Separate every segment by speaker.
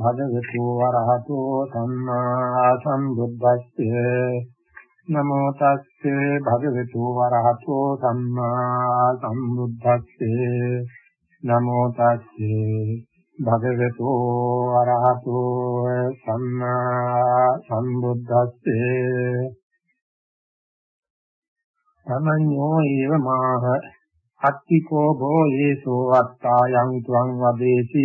Speaker 1: භගවතු වරහතෝ සම්මා සම්බුද්දස්සේ නමෝ තස්සේ භගවතු වරහතෝ සම්මා සම්බුද්දස්සේ නමෝ තස්සේ භගවතු වරහතෝ සම්මා සම්බුද්දස්සේ තමඤ්ඤෝ ඒව මාහ අත්තිකෝ භෝ යේසෝ අත්තායන් ත්වං වදේසි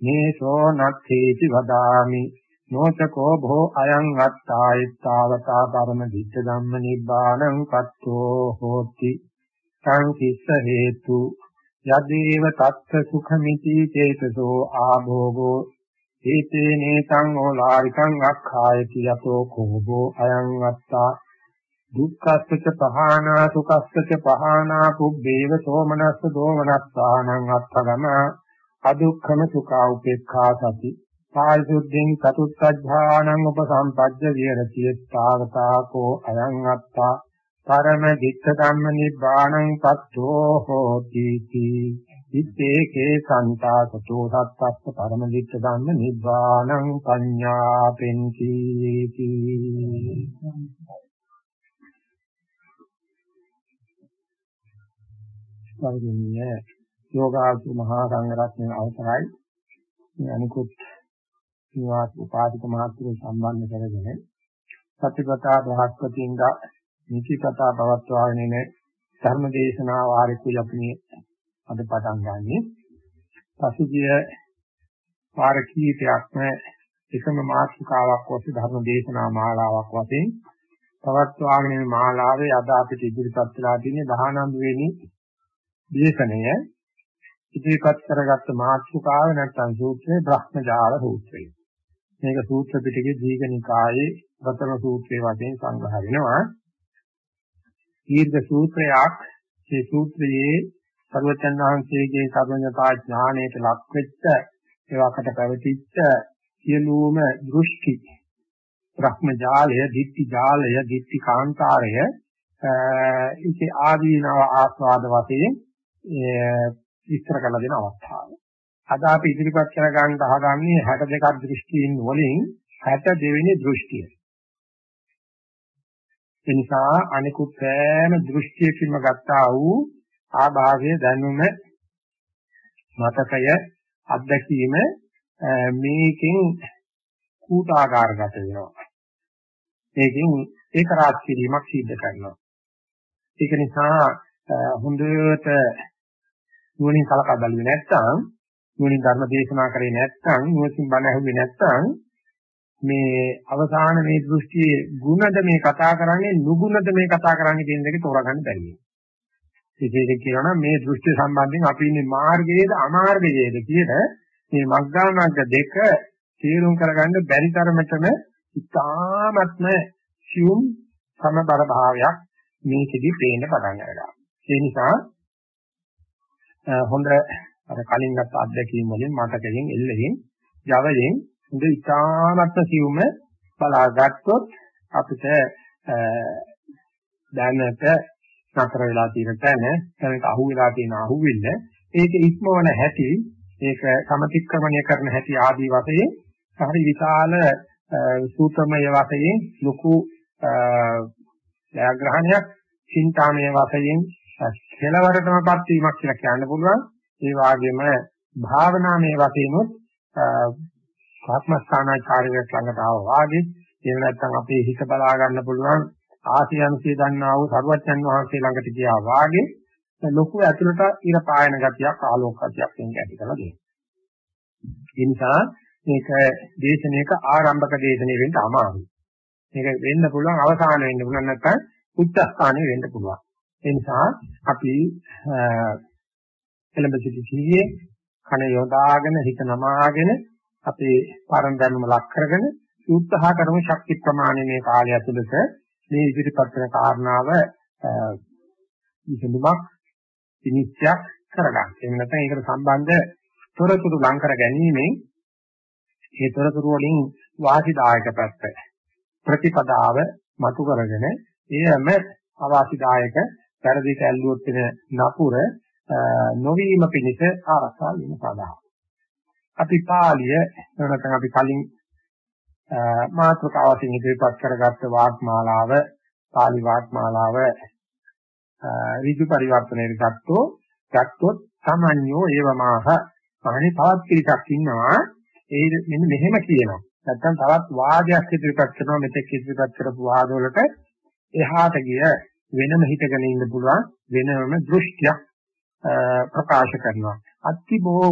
Speaker 1: මේසෝ නත්තේති වදාමි. නොචකෝ භෝ අයං අත්තායිත්තාවතා පරම දිත්ත ධම්ම නිබ්බාණං පත්තෝ හෝති. සංකිස්ස හේතු. යදේව තත්ත සුඛමිති චේතසෝ ආභෝගෝ. ඒතේ නේතං ඕලාරිකං අක්ඛායති යතෝ කෝබෝ අයං අත්තා. දුක්ඛස්ස පහානා සුඛස්ස පහානා පුබ්බේව සෝමනස්ස දෝමනස්සානං අත්තගම අදුක්ඛම සුඛා උපේක්ඛා සති. පාරිශුද්ධින් චතුත්ථඥානං උපසම්පජ්ජ විහෙරති. තාවතාකෝ අයං අත්තා. පරම දික්ඛ ධම්ම නිබ්බාණං පත්තෝ හෝති තී ඉත්තේකේ සන්තාසතෝ සත්තස්ස පරම දික්ඛ ධම්ම නිබ්බාණං පඤ්ඤාපෙන්ති තී වර්ගින්නේ යෝගාචු මහා සංඝරත්නයේ අවසරයි මේ අනිකුත් නිවාස උපාධික මහත්තුරු සම්බන්ධ කරගෙන සත්‍යපතා බ්‍රහස්පතින්දා නිතිපතා පවත්වාගෙන ඉන ධර්ම දේශනා වාරිකුයි අපි අද පටන් ගන්නෙ. පසුගිය වාර කීපයක්ම එකම මාතෘකාවක් ඔස්සේ ධර්ම දේශනා මාලාවක් වශයෙන් පවත්වාගෙන යන මාලාවේ අද අපිට ඉදිරිපත් වෙලා තියෙන 19 වෙනි දේශනය ඉදිරිපත් කරගත්ත මාතෘකාව නැත්නම් සූත්‍රයේ බ්‍රහ්මජාල සූත්‍රය. මේක සූත්‍ර පිටකේ දීඝනිකායේ ප්‍රථම සූත්‍රයේ වශයෙන් සංග්‍රහ වෙනවා. දීර්ඝ සූත්‍රයක් මේ සූත්‍රයේ සර්වචන් වහන්සේගේ සර්වඥතා ඥාණයට ලක් වෙච්ච ඒවකට පැවතිච්ච සියලුම දෘෂ්ටි බ්‍රහ්මජාලය, ditthi ජාලය, ditthi කාන්තාරය ඒකේ ආදීනව ආස්වාද වශයෙන් විස්තර කරලා දෙන අවස්ථාව. අද අපි ඉදිරිපත් කර ගන්න හදාගන්නේ 62ක් දෘෂ්ටීන් වලින් 62 වෙනි දෘෂ්ටිය. ඒ නිසා අනිකුත් සෑම දෘෂ්ටියකින්ම ගත්තා වූ ආභාවයේ දැනුම මතකය අත්දැකීම මේකෙන් කූටාගාරගත වෙනවා. මේකෙන් ඒක රාජ් කිරීමක් සිද්ධ කරනවා. ඒක නිසා හොඳට නුවණින් කලකා බැලුවේ නැත්නම් නුවණින් ධර්ම දේශනා කරේ නැත්නම් නුවණින් බණ ඇහුවේ නැත්නම් මේ අවසාන මේ දෘෂ්ටියේ ಗುಣද මේ කතා කරන්නේ නුගුණද මේ කතා කරන්නේ කියන දෙක තෝරගන්න බැරි වෙනවා. විශේෂයෙන් කියනවා මේ දෘෂ්ටි සම්බන්ධයෙන් අපි ඉන්නේ මාර්ගයේද අමාර්ගයේද කියන මේ මග්ගාමග්ග දෙක තීරුම් කරගන්න බැරි තරමටම ඉතාමත්ම සියුම් සමබර භාවයක් මේකෙදි පේන්න පටන් ගන්නවා. ඒ නිසා හොඳ අර කලින් ගත්ත අත්දැකීම් වලින් මතකයෙන් එල්ලෙමින් Javaයෙන් හොඳ ඉතාමත්ම සියුම බලාගත්තොත් අපිට දැනට නතර වෙලා තියෙන තැන දැනට අහු වෙලා තියෙන අහුවිල්ල ඒක ඉක්මවන හැටි ඒක සමතික්‍රමණය කරන හැටි ආදී වශයෙන් හරි විශාල සූත්‍රමය වශයෙන් ලොකු ජයග්‍රහණයක් චින්තාමය වශයෙන් කෙලවරටමපත් වීමක් කියලා කියන්න පුළුවන්. ඒ වගේම භාවනාමය වශයෙන්ුත් ආත්මස්ථානාචාරයක් ළඟට ආවා වාගේ එහෙම නැත්නම් අපේ හිත බලා ගන්න පුළුවන් ආසියන්සිය දන්නා වූ සරුවච්චන් වහන්සේ ළඟට ගියා වාගේ ලොකු ඇතුළට ඉර පායන ගතියක් ආලෝක ගතියක් එන්න ඇති කරලා දෙනවා. ඒ නිසා මේක දේශනාවක ආරම්භක දේශනාව වෙන්න අමාරුයි. මේක වෙන්න පුළුවන් අවසාන වෙන්න පුළුවන් නැත්නම් උච්ච ස්ථානයේ වෙන්න පුළුවන්. ඒ නිසා අපි එළඹ සිටි ජීවියේ කන යොදාගෙන හිත නමාගෙන අපේ පරණ දැනුම ලක් කරගෙන උත්සාහ කරමු ශක්ති ප්‍රමාණය මේ කාලය ඇතුළත මේ ඉදිරිපත් කරන කාරණාව විසඳුමක් විනිශ්චයක් කරගන්න. එහෙම නැත්නම් ඒකට සම්බන්ධ තොරතුරු ලං කර ගැනීමෙන් ඒ තොරතුරු වලින් වාසිදායක පැත්ත ප්‍රතිපදාව මතු කරගෙන එයම අවාසිදායක පෙරදි කැල්ලුවොත් වෙන නපුර නොවීම පිණිස ආරක්ෂා වීම සඳහා. අපි පාළිය නැත්නම් අපි කලින් මාතෘකාවකින් ඉදිරිපත් කරගත්ත වාග්මාලාව පාළි වාග්මාලාව ඍජු පරිවර්තනයේ ගත්තෝ ගත්තොත් සමඤ්ඤෝ ඒවමාහ මහණි තවත් පිළිකක් ඉන්නවා. ඒ මෙන්න මෙහෙම කියනවා. නැත්නම් තවත් වාදයක් ඉදිරිපත් කරනවා මෙතෙක් ඉදිරිපත් කරපු වාදවලට එහාට ගිය වෙනම හිතගෙන ඉන්න පුළුවන් වෙනම දෘෂ්ටියක් ප්‍රකාශ කරනවා. අත්තිබෝ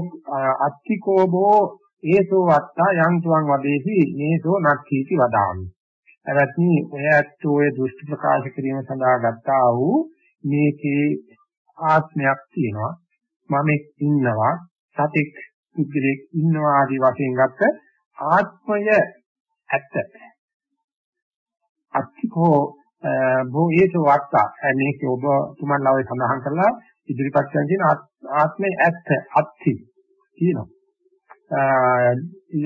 Speaker 1: අත්තිකෝබෝ ඒසෝ වත්තා යන්තුං වදේහි මේසෝ නක්ඛීති වදාමි. එවත්නි ඔය ඇත්තෝ ඔය දෘෂ්ටි ප්‍රකාශ කිරීම සඳහා ගත්තා වූ මේකේ ආත්මයක් තියෙනවා. මම ඉන්නවා සතෙක් පුද්ගලෙක් ඉන්නවා ආදී වශයෙන් ගත්ත ආත්මය ඇත්ත. අත්තිකෝ බෝ ඒසෝ වත්තා. මේක ඔබ තුමන්ලා ඔය සඳහන් කරලා ඉදිරිපත් කරන තියෙන ආත්මය ඇත්ත අත්ති කියනවා.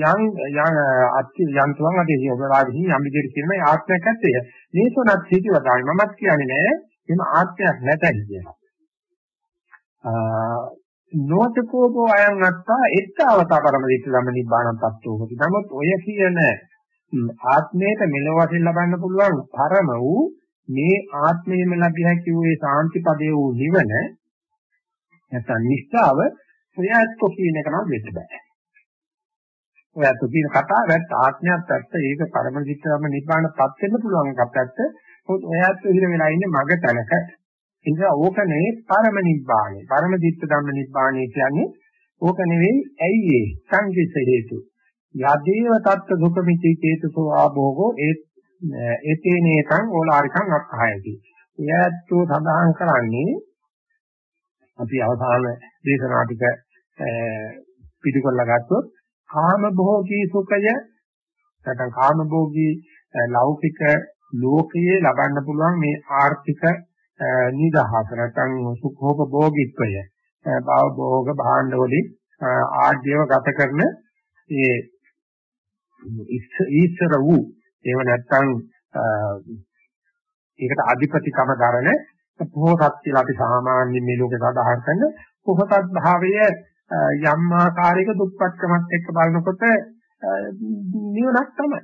Speaker 1: යම් යම් අත්ති යන්තුන් අධි ඔබ වාදී යම් විදිහට කියන මේ ආත්මයක් ඇත්තේ. මේසොනත් සීටි වදායි මමත් කියන්නේ නෑ. එහෙම ආත්මයක් නැතයි කියනවා. නොතකෝබෝ අයං අත්තා. එත්තවතා පරමදිට ළම නිබ්බාණං තත්ත්වෝ හොති. නමුත් ඔය කියන ආත්මයට මෙලොව වශයෙන් ලබන්න පුළුවන් පරම වූ මේ ආත්මයේම ලැබිය හැකි වූ ඒ සාන්තිපදයේ වූ නිවන නැත්නම් නිස්සාව ඔයත් කියන එක නම් වෙන්න බෑ. ඔයත් කියන කතාවත් ආත්මයක් ඇත්ත ඒක පරමදිට ළම නිබ්බාණපත් වෙන්න පුළුවන් එකක් ඇත්ත. මොකද ඔයත් ඉහිර වෙලා ඉන්නේ මග තැනක. නිසා ඕක නෙවෙයි පරම නිබ්බාණය. පරම දිට්ඨ ධම්ම නිබ්බාණය කියන්නේ ඕක නෙවෙයි ඇයි ඒ සංකිත හේතු. යදේව තත්ත දුකමිති චේතසෝ ආභෝගෝ ඒ ඒතේනේතං ඕලාරිකං අක්ඛායති. එයත්ෝ සඳහන් කරන්නේ අපි අවසාන දේශනා ටික පිටු කරලා ගත්තොත් කාම භෝගී සුඛය නැත්නම් කාම භෝගී ලෞකික ලෝකයේ ලබන්න පුළුවන් මේ ආර්ථික නිදහස නැත්නම් සුඛෝපභෝගීත්වය භව භෝග භාණ්ඩ වලින් ආඩ්‍යව ගත කරන ඒ ඊශ්වර වූ ඒව නැත්නම් ඒකට අධිපතිකම දරන පොහොසත් කියලා අපි සාමාන්‍යයෙන් මේ ලෝකේ සාධාරණ කරන පොහොසත් භාවය යම් ආකාරයක දුප්පත්කමත් එක්ක බලනකොට නිවනක් තමයි.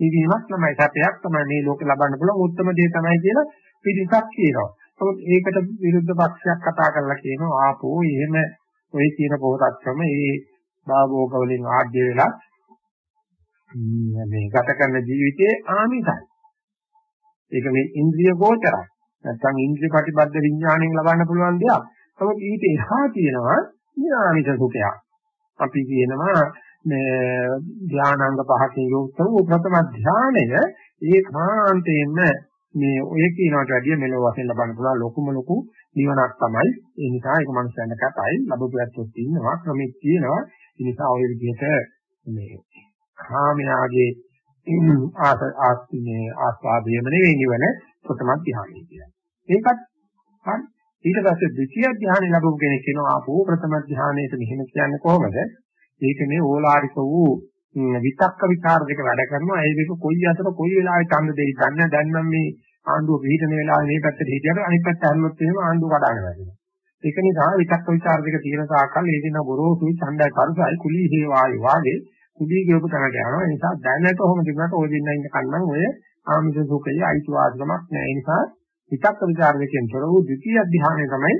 Speaker 1: නිවීමක් තමයි සත්‍යයක් තමයි මේ ලෝකේ ලබන්න පුළුවන් උත්තරම දේ තමයි කියලා පිළිසක් කියනවා. නමුත් ඒකට විරුද්ධ පක්ෂයක් කතා කරලා කියනවා ආපෝ එහෙම ඔය කියන පොහොසත් ක්‍රම ඒ භාවෝග වලින් ආඩ්‍ය වෙලා මේ ගත කරන ජීවිතයේ ආමිසයි. ඒක මේ ඉන්ද්‍රිය ගෝචරයි. නැත්නම් ඉන්ද්‍රිය ප්‍රතිබද්ධ විඥාණයෙන් ලබන්න පුළුවන් දෙයක්. නමුත් ඊට එහා තියෙනවා ඥානික සුඛයක්. අපි කියනවා මේ ධානාංග පහකින් යුක්ත වූ ප්‍රථම ධානය ඒකාන්තයෙන්ම මේ ඔය කියනකට වැඩිය මෙලොව වශයෙන් ලබන්න පුළුවන් ලොකුම ලොකු නිවනක් තමයි. ඒ නිසා ඒක මනුස්සයන්ට කතයි ලැබුපු ඇත්තොත් ඉන්නවා ක්‍රමෙක් තියෙනවා. ඒ නිසා ඔය විදිහට මේ කාමයාගේ ආස ආස්තිනේ ආස්වාදයේම නෙවෙයි නිවන ප්‍රථම ධ්‍යානය කියන්නේ. ඒකත් හරි. ඊට පස්සේ ද්විතිය ධ්‍යානෙ ලැබුව කෙනෙක් කියනවා ආපෝ ප්‍රථම ධ්‍යානයට මෙහෙම කියන්නේ කොහොමද? ඒක මේ ඕලාරික වූ විතක්ක විචාර දෙක වැඩ කරනවා ඒ දෙක කොයි අතර කොයි වෙලාවෙ ඡන්ද දෙයි ගන්න දැන් නම් මේ ආණ්ඩුව පිළිහිටන වෙලාවේ මේ පැත්තට හිටියට අනිත් පැත්ත හැරුණොත් එහෙම ආණ්ඩුව කඩාගෙන වැටෙනවා ඒක නිසා විතක්ක විචාර දෙක තියෙන තාක්කල් ඒ දින බොරෝසුයි ඡන්දයි පරිසයි කුලී හේවායි වාගේ කුලී කියපු තැනට යනවා. ඒ නිසා දැනට කොහොම තිබුණාට ඔය දින්න ඉන්න කන්නම් ඔය ආමිෂ සුඛයේ අයිතිවාසිකමක් නැහැ. ඒ නිසා විතක්ක විචාර දෙකෙන් තොර වූ ද්විතීයි අධ්‍යානය තමයි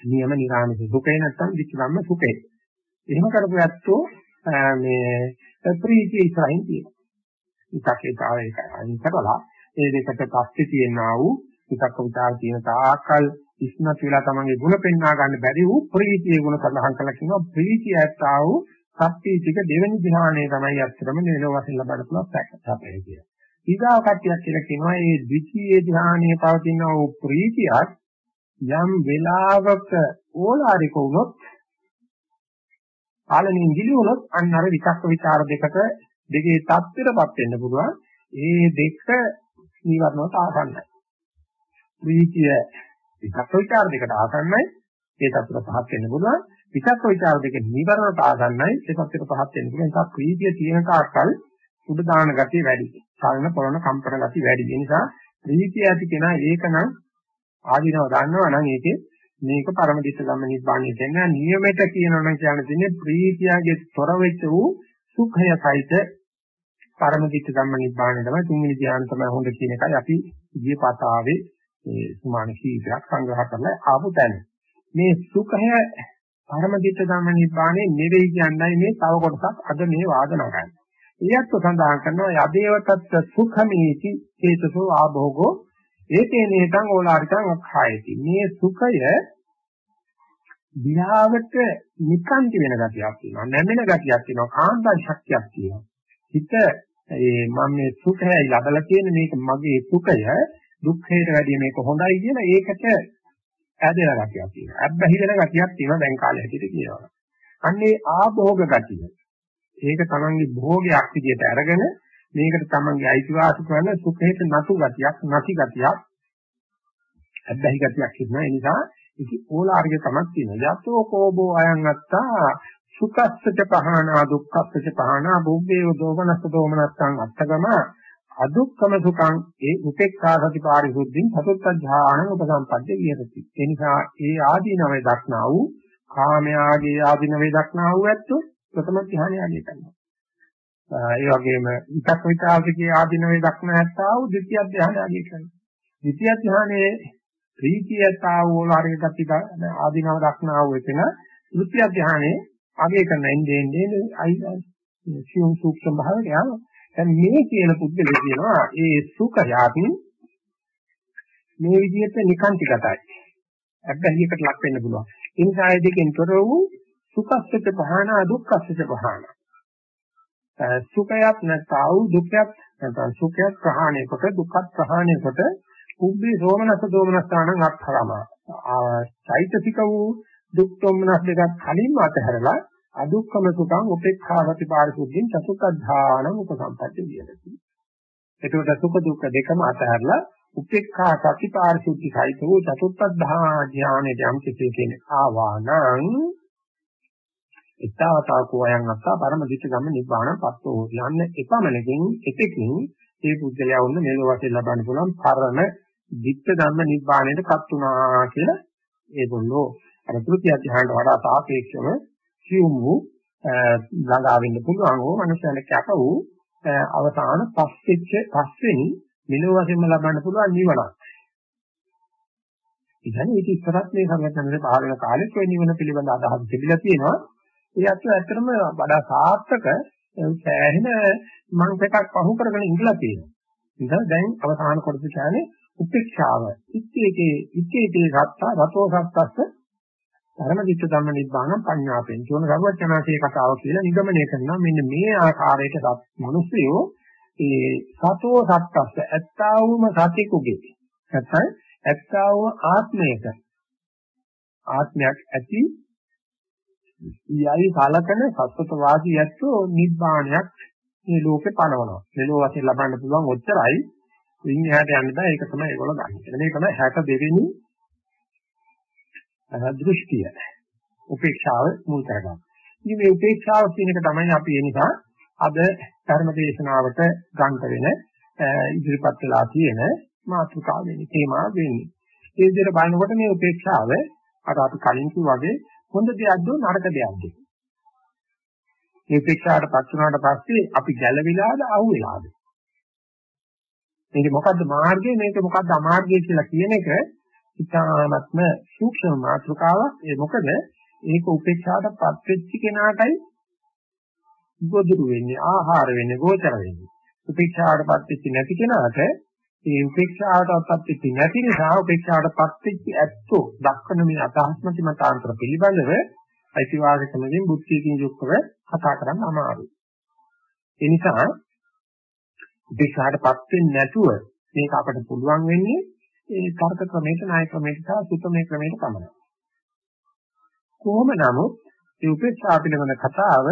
Speaker 1: නියම නිරාමිෂ සුඛේ නැත්තම් විචිකම්ම සුඛේ එහෙම කරපු ඇත්තෝ මේ ප්‍රීතිය ඉස්සරහින් තියෙනවා. විතක්කේ තව එක අයින් කරලා ඒ දෙකට පස්සේ තියෙනා වූ විතක්ක විචාර තියෙන තාකල් ඉස්මත් වෙලා තමන්ගේ ಗುಣ පෙන්වා ගන්න බැරි වූ ප්‍රීතියේ ගුණ සඳහන් කරලා කියනවා. ප්‍රීතිය ඇත්තා වූ සම්පීතික දෙවෙනි ධ්‍යානය තමයි අත්‍තරම නිරෝධ වශයෙන් ලබන්න පුළුවන් සැකසපේ කියන. ඊගාව කට්ටියක් කියලා කියනවා මේ ද්විතීය ධ්‍යානයේ පවතින ඕ ප්‍රීතියක් යම් වෙලාවක ඕලාරික වුණොත් ආලනින් ගිලි වුණොත් අන්න අර විචක්ක ਵਿਚාර දෙකට දෙකේ තත්ත්වයටපත් වෙන්න පුළුවන්. ඒ දෙක නිවර්ණවට ආසන්නයි. ප්‍රීතිය විචක්ක ਵਿਚාර දෙකට ආසන්නයි. ඒ තත්ත්වයට පහත් වෙන්න පුළුවන්. විතක්ක ਵਿਚාර දෙක නිවරණ පාගන්නයි එකත් එක පහත් වෙන නිසා ඒක ප්‍රීතිය තියෙන කාකල් උඩ දාන ගතිය වැඩි. කලන පොළන කම්පන ගතිය වැඩි. ඒ නිසා ප්‍රීතිය ඇති කෙනා ඒකනම් ආධිනව දන්නවා නම් ඒකේ මේක පරම දිස්ස ධම්ම නිබ්බාණය කියන නියමෙට කියනවනම් කියන්න තියෙන්නේ ප්‍රීතියගේ තොර වෙච්ච වූ සුඛය සහිත පරම දිස්ස ධම්ම නිබ්බාණය තමයි තුන්වෙනි ධ්‍යාන තමයි හොඳ කියන එකයි අපි ගිය පතාවේ මේ සුමාන කීපයක් සංග්‍රහ කරලා ආපු තැන. මේ සුඛය පරම දිස්ස ධම්ම නිබ්බාණය නෙවෙයි කියන්නයි මේ තව කොටසක් අද මේ වාදනා කරන්නේ. ඊයත් සඳහන් කරනවා යදේවතත් සුඛමේති චේතසෝ ආභෝගෝ ඒතේ නේතං ඕලාරිකං අක්ඛායති මේ සුඛය දිහාවට නිකාන්ති වෙන ගතියක් තියෙනවා නැමෙන ගතියක් තියෙනවා කාන්තා ශක්තියක් තියෙනවා හිත ඒ මම මේ සුඛයයි ලබලා තියෙන මේක මගේ සුඛය දුක්ඛයට වැඩිය මේක හොඳයි කියලා ඒකට ඇදෙන ගතියක් තියෙනවා. අබ්බැහි වෙන ගතියක් තියෙනවා දැන් කාලේ හැටියට කියනවා අන්නේ ආභෝග ගතිය. ඒක තමන්ගේ භෝගයක් විදිහට අරගෙන මේකට තමන්ගේ අයිතිවාසිකම් කරන සුඛයට නතු ගතියක් නැති ගතියක් අබ්බැහි ගතියක් ඉන්නවා. ඒ නිසා ඒක ඕලාරික තමක් තියෙනවා. යතෝ කෝබෝ අයං අත්තා සුඛස්සච පහනා දුක්ඛස්සච පහනා බුබ්බේ දෝමනස්ස දෝමනස්සං අත්තගම අදුක්කම සුඛං ඒ උපේක්ඛා සති පාරිශුද්ධින් සතුත්ත්‍ඥාන උපසම්පද්ද විහෙරති ඒ නිසා ඒ ආදීනවේ දක්නා වූ කාමයාගේ ආදීනවේ දක්නා වූ ඇත්තෝ ප්‍රථම ධ්‍යානය ආදී කරනවා ඒ වගේම විතක් විචාරකයේ ආධිනවේ දක්න ඇත්තා වූ ද්විතිය ධ්‍යානය ආදී කරනවා. ද්විතිය ධ්‍යානයේ ප්‍රීතියතා වූ වලරික ගති ආධිනව දක්නා වූ එතන ද්විතිය ධ්‍යානයේ ආගේ කරන එන්නේ එන්නේ අයි සියුම් සූක්ෂම භාවයට යනවා. දැන් මේ කියන පුද්ගලයා කියනවා ඒ සුඛයාති මේ විදිහට නිකාන්තිගතයි. අබ්බැහියකට ලක් වෙන්න පුළුවන්. ඒ නිසා ඒ දෙකෙන් තොර වූ සුඛස්සක පහන දුක්ඛස්සක පහන සුඛයක් නැත්තා වූ දුක්ඛයක් නැත්නම් සුඛයක් ප්‍රහාණය කොට දුක්ඛ ප්‍රහාණය කොට උබ්බේ සෝමනස දෝමනස්ථානං අත්හරම චෛතසික වූ දුක් සෝමනස් දෙකක් කලින්ම අතහැරලා අදුක්ඛම සුඛං උපේක්ඛාවති පාරිශුද්ධින් චතුක්ඛධානං උපසම්පatti විහෙරති. එතකොට සුඛ දුක්ඛ දෙකම අතහැරලා උපේක්ඛා සති පාරිශුද්ධි සහිත වූ චතුක්ඛධා ඥානෙට යම් කිසි කෙනෙක් ආවානම් එතාවතාවකෝ අයන් අත්තා පරම දිට ගම නිබ්බාණ පස්සෝ යන්න එපමණකින් එතකින් ඒ පුද්ගලයා වුණ මේ වශයෙන් ලබන්න පුළුවන් පරම දිට ධම්ම නිබ්බාණයටපත් උනා කියලා ඒගොල්ලෝ අර තෘතිය ධ්‍යානට වඩා සාපේක්ෂව සියුම් වූ ළඟා වෙන්න පුළුවන් ඕ මනුෂ්‍යයන්ට කැප වූ අවසාන පස්වෙච්ච පස්වෙනි මෙලොව වශයෙන්ම ලබන්න පුළුවන් නිවනක්. ඉතින් ඒක ඉස්සරත් මේ සංගතනයේ පහළ වෙන කාලෙත් ඔය නිවන පිළිබඳ අදහස් තිබිලා තියෙනවා. ඒ අත ඇත්තටම වඩා සාර්ථක සෑහෙන මං එකක් පහු කරගෙන ඉඳලා තියෙනවා. ඉතින් දැන් අවසාන කොටස කියන්නේ උපේක්ෂාව. ඉත්තේකේ ඉත්තේකේ සත්තා රතෝ සත්තස්ස ධර්ම දිට්ඨ ධම්ම නිබ්බාන පඤ්ඤාපෙන් කියන ගරුවචනාසේ කතාව කියලා නිගමනය කරනවා. මෙන්න මේ ආකාරයට මිනිස්සුયો ඒ සතෝ සත්තස්ස ඇත්තා වූම සතිකුගේ නැත්නම් ඇත්තා වූ ආත්මයක ආත්මයක් ඇති යයි කලකන සත්‍යත වාදී ඇත්තෝ නිබ්බාණයක් මේ ලෝකේ පනවනවා. මෙලෝ වශයෙන් ලබන්න පුළුවන් ඔච්චරයි. ඉන් එහාට යන්න බෑ. ඒක තමයි ඒගොල්ලෝ ගන්න. මේ තමයි 62 වෙනි දෘෂ්ටිය. උපේක්ෂාව මුල් කරගන්න. ඉතින් මේ උපේක්ෂාව කියන එක තමයි අපි ඒ නිසා අද ධර්ම දේශනාවට ගන්න වෙන ඉදිරිපත් වෙලා තියෙන මාතෘකාව වෙන්නේ තේමා වෙන්නේ. ඒ විදිහට බලනකොට මේ උපේක්ෂාව අර අපි කලින් කිව්වා වගේ හොඳ දෙයක්ද නරක දෙයක්ද මේ උපේක්ෂාවට පත් වුණාට පස්සේ අපි ගැළවිලාද අහුවෙලාද මේක මොකද්ද මාර්ගය මේක මොකද්ද අමාර්ගය කියලා කියන එක ඉතාමත්ම සූක්ෂම මාතෘකාවක් ඒ මොකද ඒක උපේක්ෂාවට පත් වෙච්ච කෙනාටයි ගොදුරු වෙන්නේ ආහාර වෙන්නේ ගෝචර වෙන්නේ උපේක්ෂාවට පත් වෙච්ච නැති කෙනාට ඒ උපේක්ෂාවටපත් වෙච්ච නැති නිසා උපේක්ෂාවටපත් වෙච්ච ඇත්තෝ දක්වන මේ අදහස්මති මතාන්තර පිළිබඳව අයිතිවාසිකමකින් බුද්ධියකින් යුක්තව කතා කරන්න අමාරුයි. ඒ නිසා උපේක්ෂාවටපත් වෙන්නේ නැතුව මේක අපිට පුළුවන් වෙන්නේ ඒ තර්ක ක්‍රමයට ණය ක්‍රමයට සහ සුතමේ ක්‍රමයට පමණයි. කොහොම නමුත් ඒ උපේක්ෂා පිළිබඳ කතාව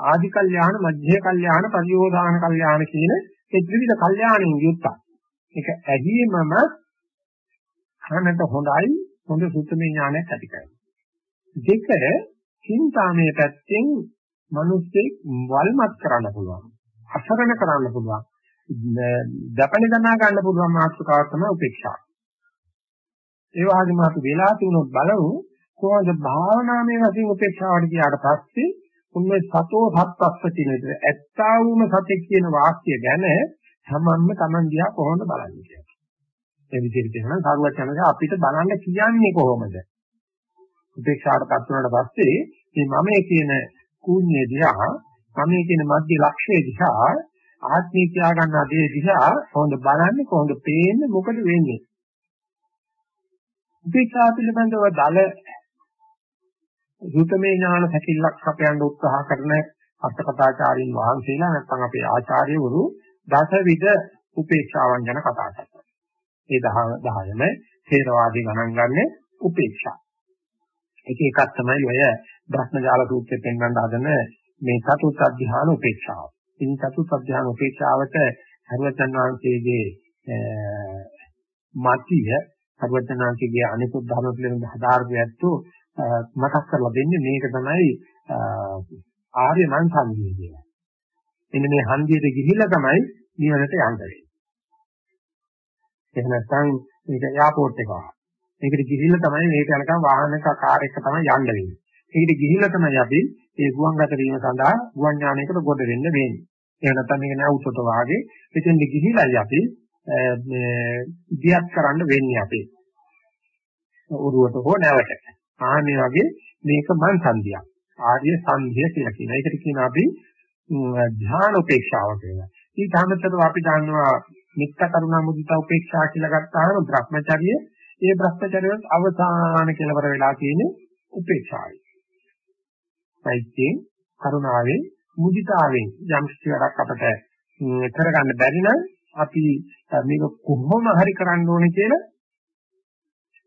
Speaker 1: ආදි කල්යාණ, මධ්‍ය කල්යාණ, පරියෝදාන කල්යාණ කියන ඒ ත්‍රිවිධ කල්යාණෙන් යුක්තයි. ඒක ඇදීමම කනට හොඳයි, හොඳ සුත්තමේ ඥානයක් ඇති කරනවා. දෙක චින්තාමේ පැත්තෙන් මිනිස්සෙක් වල්මත් කරන්න පුළුවන්. අසරණ කරන්න පුළුවන්. දපණ දනා ගන්න පුළුවන් මාතෘකාව තමයි උපේක්ෂාව. ඒ වගේම අපි වෙලා තිබුණොත් බලමු කොහොමද භාවනාමය වශයෙන් උපේක්ෂාවට ගියාට පස්සේ උන්නේ සතෝ සත්පස්ස කියන විදිහට ඇත්තා වූම සතෙක් කියන වාක්‍ය ගැන තමන්ම තමන් දිහා කොහොමද බලන්නේ කියලා. ඒ විදිහට කියනවා සාරුවචනක අපිට බලන්න කියන්නේ කොහොමද? උපේක්ෂාටපත් වුණාට පස්සේ මේ මමයේ කියන කුඤ්ඤේ දිහා මමයේ කියන මධ්‍ය ලක්ෂයේ දිහා ආත්මී කියා ගන්න දේ දිහා කොහොමද බලන්නේ කොහොමද පේන්නේ මොකද වෙන්නේ? උපේක්ෂා පිළිබඳව දල සුතමේ ඥාන සැකිල්ලක් අපයන්ට උත්සාහ කරන අර්ථකථාචාරින් වහන්සේලා නැත්නම් අපේ ආචාර්යවරු දසවිධ උපේක්ෂාවන් ගැන කතා කරනවා. ඒ 10 10ම ථේරවාදී ගණන් ගන්න උපේක්ෂා. එක එකක් තමයි ඔය බ්‍රහ්මජාල සූත්‍රයෙන් පෙන්වන්න හදන මේ චතුත් අධ්‍යාන උපේක්ෂාව. ඉතින් චතුත් අධ්‍යාන උපේක්ෂාවට හරුවචන් වහන්සේගේ මතිය හරුවචනාංශයේ අනිකුත් ධර්ම පිළිබඳ හදාargu ඇත්තෝ මතක් කරලා දෙන්නේ මේක තමයි ආර්ය මන් සංගීය කියලා. එන්න මේ හන්දියට ගිහිල්ලා තමයි නිවනට යන්න වෙන්නේ. එහෙම නැත්නම් මේක එයාපෝට් එක වහා. මේකට ගිහිල්ලා තමයි මේක යනකම් වාහනයක කාර් එක තමයි යන්න වෙන්නේ. ඒකට ගිහිල්ලා තමයි අපි ඒ ගුවන්ගත වීම සඳහා ගුවන් ඥානයකට ගොඩ වෙන්න වෙන්නේ. එහෙම නැත්නම් මේක නැවුතොත වාගේ එතෙන්ද ගිහිල්ලායි අපි මේ ඉදියත් කරන්න වෙන්නේ අපි. උරුවට හෝ නැවට. ආන්නේ වගේ මේක මන් සංදියක්. ආර්ය සංධිය කියලා කියනවා. ඒකට කියනවා අපි ධ්‍යාන උපේක්ෂාව කියලා. ඊට අමතරව අපි දන්නවා මිත්‍ත කරුණා මුදිතා උපේක්ෂා කියලා ගත්තාම භ්‍රමචර්ය ඒ භ්‍රමචර්යවත් අවසාන කෙලවර වෙලා තියෙන්නේ උපේක්ෂාවයි. සයියෙන් කරුණාවෙන් මුදිතාවෙන් යම් කිසිවක් අපට කරගන්න බැරි නම් අපි මේක කොහොම හරි කරන්න ඕනේ කියලා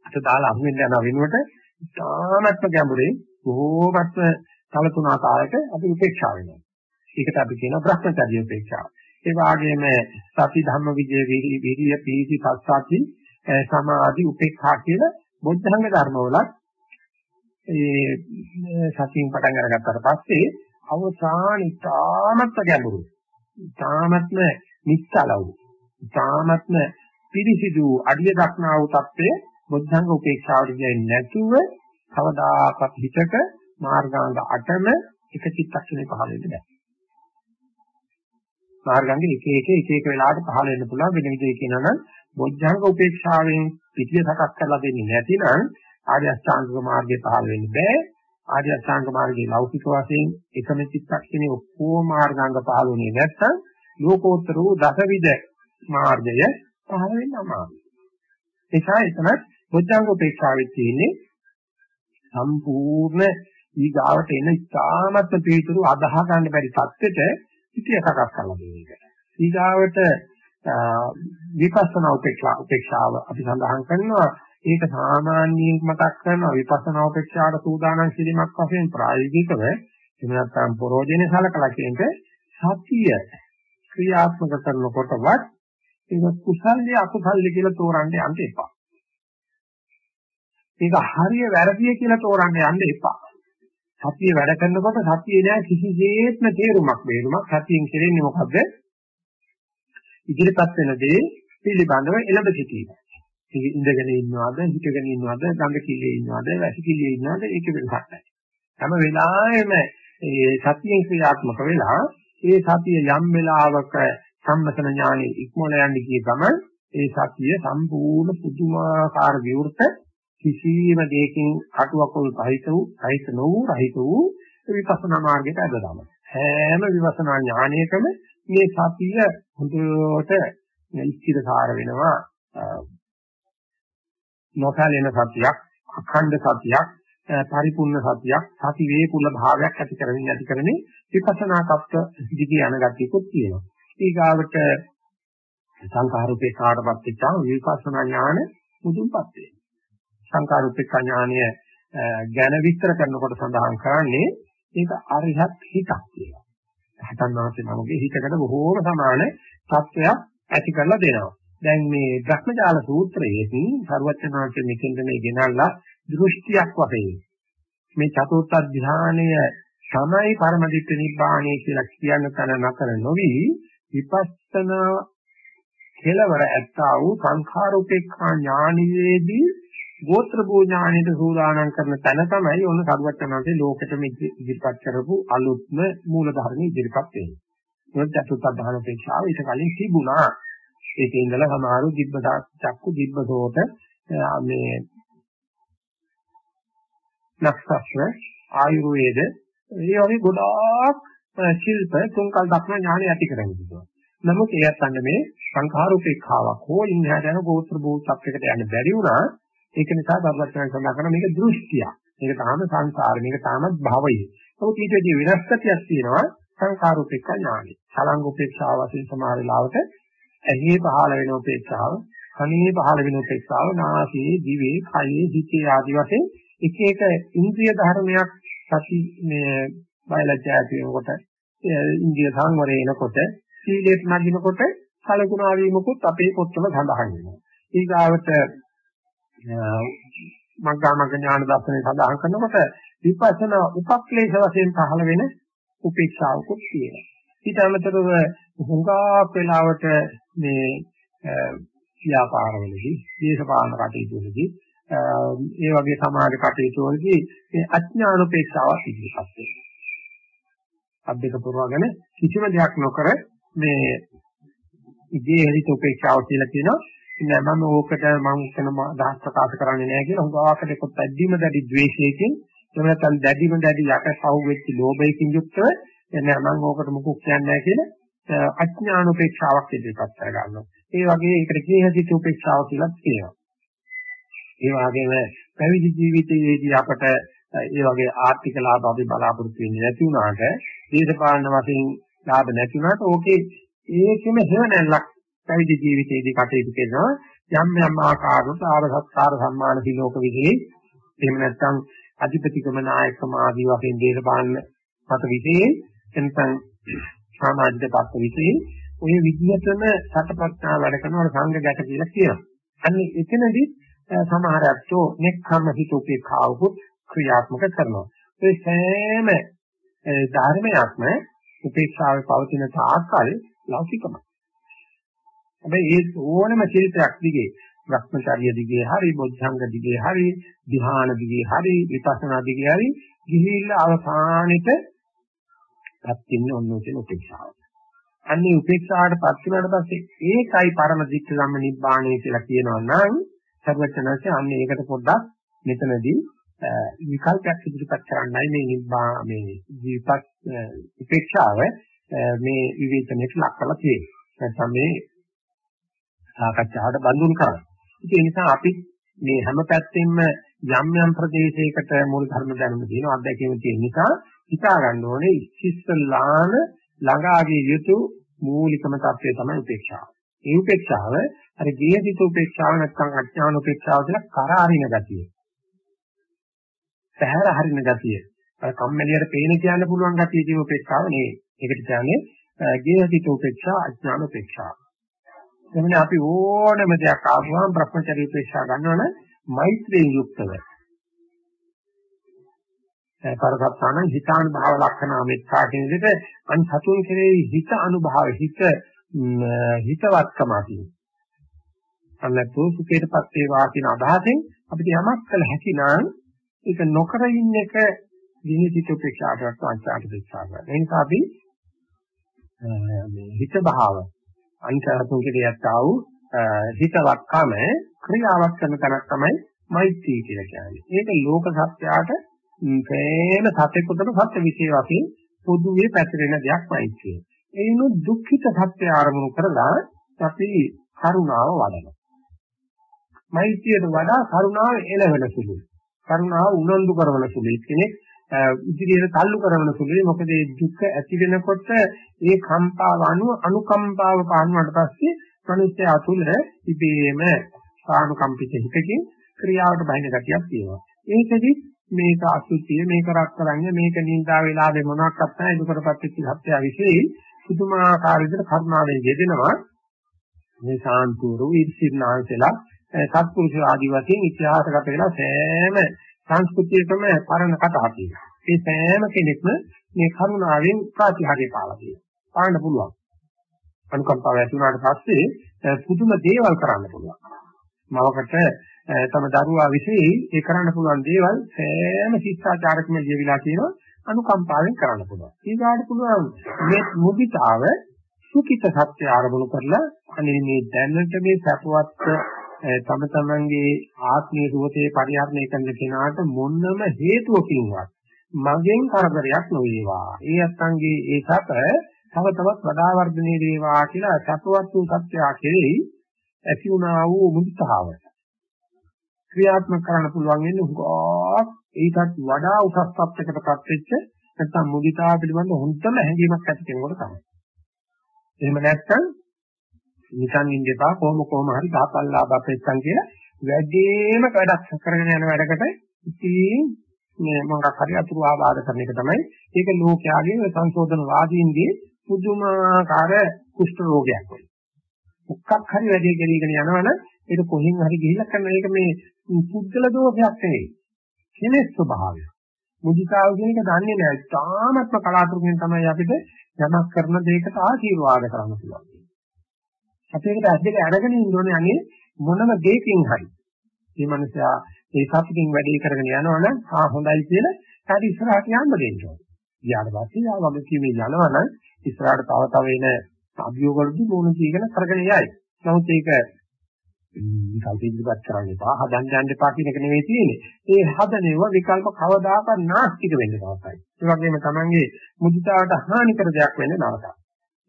Speaker 1: අත දාලා අහුවෙන්න යන වෙනුවට ඉතාමත්ම ගැඹුරින් බොහෝමත්ම තලතුණාකාරයට අපි උපේක්ෂා වෙනවා. ඒකට අපි කියනවා භ්‍රමචර්ය උපේක්ෂාව. ඒ වගේම සති ධම්ම විජය විරිය පීති පස්සාති සමාධි උපේක්ෂා කියන බොද්ධංග ධර්මවල ඒ සතියෙන් පටන් අරගත්තාට පස්සේ අවසාන ඉතාමත්ම ගැඹුරු ඉතාමත්ම නිස්සලව ඉතාමත්ම පිරිසිදු අඩිය දක්නා වූ தත්ත්වයේ බුද්ධංග උපේක්ෂාවට කියන්නේ නැතුව කවදාකවත් හිතක මාර්ගාංග 8ම එක චිත්තක්ෂණේ පහළ වෙන්න බෑ. මාර්ගාංග එක එක එක එක වෙලාවට පහළ වෙන්න පුළුවන් වෙන විදිහේ කියනවා නම් බොද්ධංග උපේක්ෂාවෙන් පිටිය සකස් කරලා දෙන්නේ නැතිනම් ආර්ය අෂ්ටාංගික මාර්ගය පහළ වෙන්න බෑ. ආර්ය අෂ්ටාංග මාර්ගයේ ලෞකික වශයෙන් එකම චිත්තක්ෂණේ ඔක්කොම මාර්ගාංග පහළ වුණේ නැත්නම් ලෝකෝත්තර වූ දසවිධ මාර්ගය පහළ වෙන්න අමාරුයි. ඒකයි එතන බොද්ධංග උපේක්ෂාවෙත් තියෙන්නේ සම්පූර්ණ ඊගාවට එන ඉතාමත්ම පිළිතුරු අදාහ ගන්න බැරි තත්ත්වෙට පිටිය සකස් කරලා දෙන එක. ඊගාවට විපස්සනා උපේක්ෂා උපේක්ෂාව අපි සඳහන් කරනවා ඒක සාමාන්‍යයෙන් මතක් කරනවා විපස්සනා උපේක්ෂාට සූදානම් කිරීමක් වශයෙන් ප්‍රායෝගිකව එහෙම නැත්නම් පරෝජනේ සලකලා කියනක සතිය ක්‍රියාත්මක කරනකොටවත් ඒක කුසල්ය අකුසල්ය කියලා තෝරන්න යන්න එපා. ඒක හරිය වැරදිය කියලා තෝරන්න යන්න එපා. සතිය වැඩ කරනකොට සතියේ නෑ කිසිසේත්ම තේරුමක් වේරුමක් සතියෙන් කෙරෙන්නේ මොකද්ද? ඉදිරිපත් වෙන දේ පිළිබඳව එළඹ සිටීම. ඒක ඉඳගෙන ඉන්නවද, හිටගෙන ඉන්නවද, ගඟ කිලියේ ඉන්නවද, වැසි කිලියේ ඉන්නවද ඒක වෙනසක් නැහැ. හැම වෙලාවෙම මේ සතියෙන් ක්‍රියාත්මක වෙලා ඒ සතිය යම් වෙලාවක සම්මතන ඥානෙ ඉක්මොල යන්නේ කිය ගමන් ඒ සතිය සම්පූර්ණ පුදුමාකාර විවෘත කිසියම් දෙයකින් අටුවකුල් සහිත වූ සහිත නොවූ රහිත වූ විපස්සනා මාර්ගයට ඇදලා හැම විපස්සනා ඥානයකම මේ සතිය හොඳට ඉස්තිරසාර වෙනවා නොසලෙන සතියක් අඛණ්ඩ සතියක් පරිපූර්ණ සතියක් සති වේකුල භාවයක් ඇති කරමින් ඇති කරන්නේ විපස්සනා තත්ත්ව දිගේ යන ගතියකුත් තියෙනවා. ඊගාවට සංඛාරූපේ කාටපත් වෙච්චා විපස්සනා ඥාන මුදුන්පත් වෙනවා. සංකාරුප්පක ඥානය ගැන විස්තර කරනකොට සඳහන් කරන්නේ ඒක අරිහත් හිතක් කියලා. හතන් වහන්සේ නමගේ හිතකට බොහෝම සමාන තත්වයක් ඇති කරලා දෙනවා. දැන් මේ භ්‍රමජාල සූත්‍රයේදී සරුවචනාංශ මෙතෙන්ද මේ ගෙනල්ලා දෘෂ්ටියක් වශයෙන් මේ චතුර්ථ ධානය තමයි පරමදිත්ත නිබ්බාණය කියලා කියන තැන නතර නොවි විපස්සනා කෙලවර ඇත්තා වූ සංඛාර උපේක්ඛා ඥානයේදී ගෝත්‍ර භූ ඥානයට සූදානම් කරන තැන තමයි ඔන්න සරුවචනාංශේ ලෝකෙටම ඉදිරිපත් කරපු අලුත්ම මූල ධර්ම ඉදිරිපත් වෙන්නේ. මොකද චතුර්ථ ධාන උපේක්ෂාව ඊට කලින් තිබුණා. ඒකේ ඉඳලා සමහරු දිබ්බදා චක්කු දිබ්බසෝත මේ නක්ෂත්‍ර ආයුර්වේද ඒ වගේ ගොඩාක් ශිල්ප තුන්කල් දක්න ඥානය ඇති කරගෙන තිබුණා. නමුත් ඒත් අන්න මේ සංඛාරූපේක්ෂාවක් හෝ ඉන්හාට යන ගෝත්‍ර භූතත්වයකට යන්න බැරි වුණා. ඒක නිසා බබ්බත්යන් සඳහන් කරන මේක දෘෂ්ටියක්. මේක තාම සංසාර මේක තාමත් භවය. නමුත් ඊට වඩා විනාශකතියක් තියෙනවා සංඛාරූපේක්ෂා ඥානය. සලංග උපේක්ෂාව වශයෙන් සමහර ලාවට ඇහි පහළ වෙන උපේක්ෂාව, කනේ පහළ වෙන උපේක්ෂාව, නාසයේ, දිවේ, කයේ, හිතේ ආදි වශයෙන් එක එක ඉන්ද්‍රිය ධර්මයක් සති මේ බයලජ්ජා කියනකොට ඉන්ද්‍රිය සංවරය එනකොට සීලයට නැගිනකොට කලගුණා වීමකුත් අපේ පොත්වල සඳහන් වෙනවා. ඊගාවට මග්ගාමග්ග ඥාන දර්ශනේ සඳහන් කරනකොට විපස්සනා උපක්ලේශ වශයෙන් පහළ වෙන උපේක්ෂාවකුත් තියෙනවා. ඊට අමතරව හුඟා වෙලාවට මේ ව්‍යාපාරවලදී, දේශපාලන කටයුතුවලදී ඒ වගේ සමාජ කටයුතු වලදී මේ අඥාන උපේක්ෂාව ඉදිරිපත් වෙනවා. අද්දක පුරවගෙන කිසිම දෙයක් නොකර මේ ඉදී හරිත උපේක්ෂාව කියලා කියනවා. නෑ මම ඕකට මම කියන දහස් ප්‍රකාශ කරන්නේ නෑ කියලා හුඟාකට එක්ක පැද්දීම දැඩි ද්වේෂයකින් එහෙම නැත්නම් දැඩිම දැඩි යට සවුවෙච්ච ලෝභයකින් යුක්තව නෑ මම ඕකට මුකුත් කියන්නේ නෑ කියලා අඥාන උපේක්ෂාවක් ඉදිරිපත් කර ගන්නවා. ඒ වගේ ඒකට කේහසිත උපේක්ෂාව කියලා කියනවා. ඒ වගේම පැවිදි ජීවිතයේදී අපට ඒ වගේ ආර්ථික ලාභ අපි බලාපොරොත්තු වෙන්නේ නැති වුණාට දේශපාලන වශයෙන් ලාභ නැති වුණාට ඕකේ ඒකෙම හේව නැල්ලක් පැවිදි ජීවිතයේදී කටයුතු කරනවා යම් යම් ආකාරවල ආර සත්කාර සම්මාන සිලෝක විදිහේ එහෙම නැත්නම් අධිපතිකම නායකම ආදී වශයෙන් දේශපාලන මත විශේෂ එතන සමාජික තත්ත්ව විශේෂ ඔය විදිහටම සතපත්තා වැඩ කරනවා සංඝ ගැට කියලා කියනවා. අන්නේ එතනදී සමහර අත්ෝ නෙක්ඛම්ම හිතෝපේ කාවුත් ක්‍රියාත්මක කරනවා. ඒ සෑම ධර්මයක්ම උපේක්ෂාවේ පවතින තාක්කල් ලෞකිකමයි. හැබැයි ඒ ඕනම ශිල්පයක් දිගේ භ්‍රමචර්ය දිගේ හරි බොද්ධංග දිගේ හරි ධ්‍යාන දිගේ හරි විපස්සනා දිගේ හරි ගිහිල්ලා අවසානෙට පත් වෙන්නේ ඔන්න ඔතන උපේක්ෂාව. අන්නේ උපේක්ෂාවට පත් වුණාට පස්සේ ඒකයි පරම දික්ක ධම්ම නිබ්බාණය කියලා කියනවා නම් සර්වචනanse අන්නේ ඒකට පොඩ්ඩක් මෙතනදී විකල්පයක් ඉදිරිපත් කරන්නයි මේ නිබ්බා මේ ජීවිත උපේක්ෂාව මේ විවේචනයට ලක් කරලා තියෙන්නේ. නැත්නම් මේ සාකච්ඡාවට බඳුන් කරන්නේ. ඒ නිසා අපි මේ හැම පැත්තෙම යම් යම් ප්‍රදේශයකට මූල ධර්ම දැනුම තියෙන අත්දැකීම් තියෙන නිසා හිතා ගන්න ඕනේ ඉස්සල්ලාන ළඟාගේ යුතු මූලිකම தත්වය තමයි උපේක්ෂාව. ඒ උපේක්ෂාව අර ගියසිත උපේක්ෂාව නැත්නම් අඥාන උපේක්ෂාව කියලා කරාරින ගතිය. සහැර හරින ගතිය. අර කම්මැලියට පේන කියන්න පුළුවන් ගතිය කියන උපේක්ෂාව නෙවෙයි. ඒකට කියන්නේ ගියසිත උපේක්ෂා අඥාන උපේක්ෂා. එමුනේ අපි ඕනම දෙයක් ආවම භ්‍රමචර්ය උපේක්ෂා ගන්නවනේ මෛත්‍රියෙන් යුක්තව. පරසත්තාන හිතාන භාව ලක්ෂණ මෙත්තා කියන විදිහට අන් සතුන් කෙරෙහි හිත අනුභව හිත හිතවත්කම ඇති. අන්නතෝ සුඛේටපත් වේවා කියන අදහසෙන් අපිට යමක් කළ හැකි නම් ඒක නොකර ඉන්න එක දිනිසිත උපේක්ෂාට වංචාට උපේක්ෂා කරනවා. ඒ නිසා අපි මේ හිත භාව අංචාතුන් කෙරෙහිත් ආ වූ හිතවත්කම ක්‍රියාවක් කරන තැනක් තමයි මෛත්‍රී කියලා කියන්නේ. ඒක ලෝක සත්‍යයට සෑම සත්‍යකුතර සත්‍ය විශේෂ වශයෙන් පොදුවේ පැතිරෙන දෙයක් මෛත්‍රිය. ඒනු දුක්ඛිත සත්‍ය ආරමුණු කරලා අපි කරුණාව වඩනවා. මෛත්‍රියට වඩා කරුණාව එළවෙන සුළුයි. කරුණාව උනන්දු කරන සුළුයි. කෙනෙක් ඉදිරියට තල්ලු කරන සුළුයි. මොකද මේ දුක ඇති වෙනකොට ඒ කම්පාව අනුව අනුකම්පාව පානුවාට පස්සේ මිනිස්ය අතුල ඉබේම සානුකම්පිත හිතකින් ක්‍රියාවට බහින ගතියක් තියෙනවා. ඒකෙදි මේක අසුචිය මේක රත්තරන්ය මේක නින්දා වේලාවේ මොනවාක්වත් නැහැ දුකටපත් වෙච්ච සත්‍යය විශේෂයි පුදුමාකාර විදිහට කර්මාවෙන් යෙදෙනවා මේ සාන්තුරු ඉර්ෂින්නාන්සලා සත්පුරුෂ ආදි වශයෙන් ඉතිහාසගත වෙලා සෑම සංස්කෘතියකම පරණ කතා තියෙනවා. ඒ සෑම කෙනෙක්ම මේ කරුණාවෙන් ප්‍රතිහාරය පාලා තියෙනවා. පාන්න පුළුවන්. අනුකම්පාව ඇති වුණාට පස්සේ පුදුම දේවල් කරන්න පුළුවන්. මවකට තම දරුවා විශ්ේ ඒ කරන්න පුළුවන් දේවල් සෑම ශිෂ්ටාචාරකම ජීවිලා තියෙනවා අනුකම්පාවෙන් කරන්න පුළුවන්. ඊගාට පුළුවන් මේ මුදිතාව සුඛිත සත්‍ය ආරමුණු කරලා අනේ මේ දැනට මේ සතුවත් තම තමන්ගේ ආත්මීය සුවතේ පරිහරණය කරන කෙනාට මොනම හේතුවකින්වත් මගෙන් කරදරයක් නොවේවා. ඒ අත්ංගේ ඒ සත තව තවත් වඩා වර්ධනය වේවා කියලා සතුවත් වූ සත්‍යය කෙරෙහි ඇති වුණා වූ මුදිතාව. ක්‍රියාත්මක කරන්න පුළුවන් වෙන්නේ උගාක් ඒකත් වඩා උසස් තත්යකටපත් වෙච්ච නැත්නම් මුදිතාව පිළිබඳ හොඳම හැඟීමක් ඇති කෙනෙකුට තමයි. එහෙම නැත්නම් නිකන් ඉඳපා කොහොම කොහොම හරි ගහපල්ලා බපෙච්චන් කියලා වැඩිම වැඩක් කරගෙන යන වැඩකට ඉතින් මේ මොකක් හරි අතුරු ආබාධ කරන එක තමයි ඒක ලෝකයාගේ සංශෝධන වාදීන්ගේ පුදුමාකාර කුෂ්ඨ රෝගයක් වෙයි. මොකක් හරි වැඩි කෙරීගෙන යනවනම් ඒක කොහෙන් හරි ගිහිල්ලා කරන එක මේ පුද්ගල දෝෂයක් නෙවෙයි. කෙලෙස් ස්වභාවය. මුදිතාව කියන එක දන්නේ නැහැ. තාමත්ම කලාතුරකින් තමයි අපිට යමක් කරන දෙයකට ආශිර්වාද කරන්න පුළුවන්. අපේකට ඇස් දෙක අරගෙන ඉන්න ඕනේ අනේ මොනම දෙයකින් හරි. මේ මනුස්සයා ඒ සතුටින් වැඩේ කරගෙන යනවනම් ආ හොඳයි කියලා ඊට ඉස්සරහට යන්න දෙන්න ඕනේ. ඊට පස්සේ ආ වගේ කීමේ යනවනම් ඉස්සරහට තව තව එන අභියෝග වලදී මොන කීගෙන කරගෙන යයි. නමුත් ඒක විකල්ප ඉදිරිපත් කරන්න එපා හදන්න යන්න එපා කියන එක නෙවෙයි තියෙන්නේ. ඒ හදනේව විකල්ප කවදාකවත් නාස්තික වෙන්න නරකයි. ඒ වගේම තමන්ගේ මුදිතාවට හානි කර දෙයක් වෙන්න නරකයි.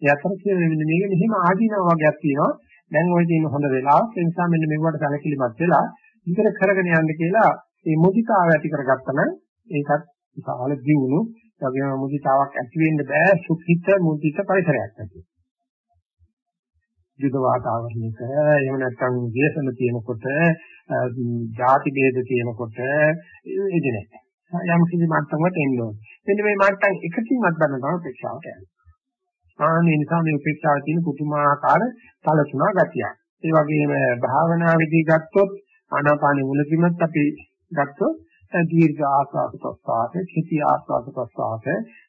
Speaker 1: යතර කියන මෙන්න මේක මෙහිම ආදීනව වගේක් තියෙනවා. දැන් ওই තියෙන හොඳ වෙලාවක් ඒ නිසා මෙන්න මේවට සැලකිලිමත් වෙලා විතර කරගෙන යන්න කියලා මේ මුදිතාව ඇති කරගත්තම ඒකත් විශාල දියුණු වගේම මුදිතාවක් ඇති වෙන්න බෑ සුඛිත මුදිත පරිසරයක් ඇති. යුද වාතාවරණයක එහෙම නැත්නම් දේශන තියෙනකොට ಜಾති ભેද තියෙනකොට එදෙන. යම් කිසි මට්ටමකට එන්න ඕනේ. මෙන්න මේ මට්ටම් එකකින්වත් ගන්න තමයි ප්‍රේක්ෂාවට යන්නේ. ආනේ නිසා මේ උපේක්ෂාව තියෙන පුදුමාකාර තලසුණා ගතියක්. ඒ වගේම භාවනා විදී ගත්තොත් ආනාපානෙ මුලදීමත් අපි ගත්තොත් දීර්ඝ ආස්වාද ප්‍රස්වාස, කෙටි ආස්වාද ප්‍රස්වාස,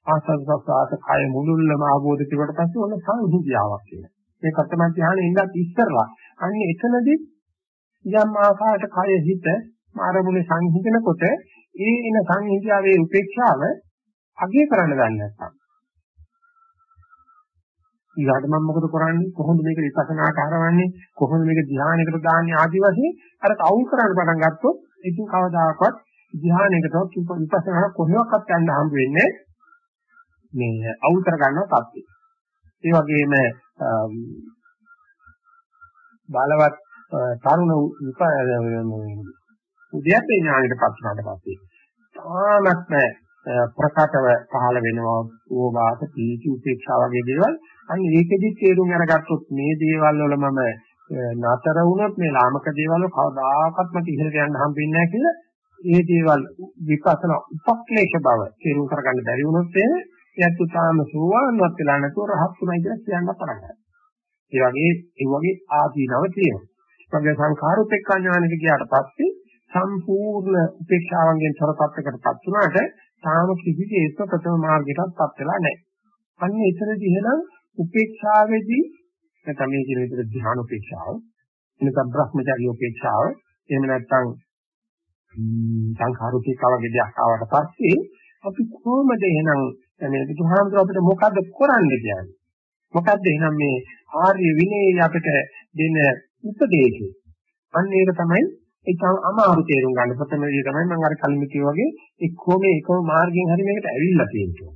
Speaker 1: ආස්වාද ප්‍රස්වාස කය මුළුල්ලම ආબોධ කිව්වට පස්සේ ඔන්න සංහිඳියාවක් වෙනවා. මේ කතම ධ්‍යානෙ ඉඳන් ඉස්සරලා අන්න එතනදී යම් ආකාරයකට කය හිත මාරමුණේ සංහිඳනකොට ඒ එන සංහිඳියාවේ උපේක්ෂාව අගය කරන්න ගන්න නැත්තම් ඊළාට මම මොකද කරන්නේ? කොහොමද මේක විපස්සනාට හරවන්නේ කොහොමද මේක ධ්‍යානයකට දාන්නේ ආදි වශයෙන්? අර අවුල් කරන්න පටන් ගත්තොත් ඉතින් කවදාකවත් ධ්‍යානයකටවත් විපස්සනාට කොහොමවත් යන්න හම්බ වෙන්නේ මේ අවුල් කර ගන්නවා තත්ත්වය. ඒ වගේම බලවත් තරුණ උද්‍යප්ප ඥානයටපත් වුණාට පස්සේ තාමත්ම ප්‍රකටව පහළ වෙනවා. ඕවාස පීති උපේක්ෂා වගේ දේවල් අන්න ඒකෙදි තේරුම් අරගත්තොත් මේ දේවල් වල මම නතර වුණොත් මේ ලාමක දේවල් කවදාකවත් මට ඉහළට යන්න හම්බෙන්නේ නැහැ කියලා ඒ දේවල් විපස්සන උපක්ලේශ බව තේරුම් කරගන්න බැරි වුණොත් එයත් තාම සෝවාන්වත් වෙලා නැතුව රහත් උනායි කියලා කියන්න පටන් ගන්නවා. ඒ වගේ ඒ වගේ ආදීනව තියෙනවා. වගේ සංඛාරුපේක්ඛා ඥානෙට ගියාට පස්සේ සම්පූර්ණ උපේක්ෂාවන්ගෙන් තොරපත්කටපත් වුණාට තාම කිසි හේතු ප්‍රථම මාර්ගයටත්පත් වෙලා නැහැ. අන්න එතනදී එහෙනම් උපේක්ෂාවේදී නැත්නම් මේ කියන විදිහට ධ්‍යාන උපේක්ෂාව, නැත්නම් බ්‍රහ්මචර්ය උපේක්ෂාව, එහෙම නැත්නම් සංඛාර උපේක්ෂාව වගේ දෙයක් ආවට පස්සේ අපි කොහොමද එහෙනම් මේ බුදුහාමුදුර අපිට මොකද්ද කරන්න කියන්නේ? මොකද්ද එහෙනම් මේ ආර්ය විනයේ අපිට දෙන උපදේශය? අන්න ඒක තමයි ඒකම අමාරු තේරුම් ගන්න. ප්‍රථම විදිය තමයි මම අර කලින් කිව්වා වගේ එක්කෝ මේ එකම මාර්ගයෙන් හරි මේකට ඇවිල්ලා තියෙනවා.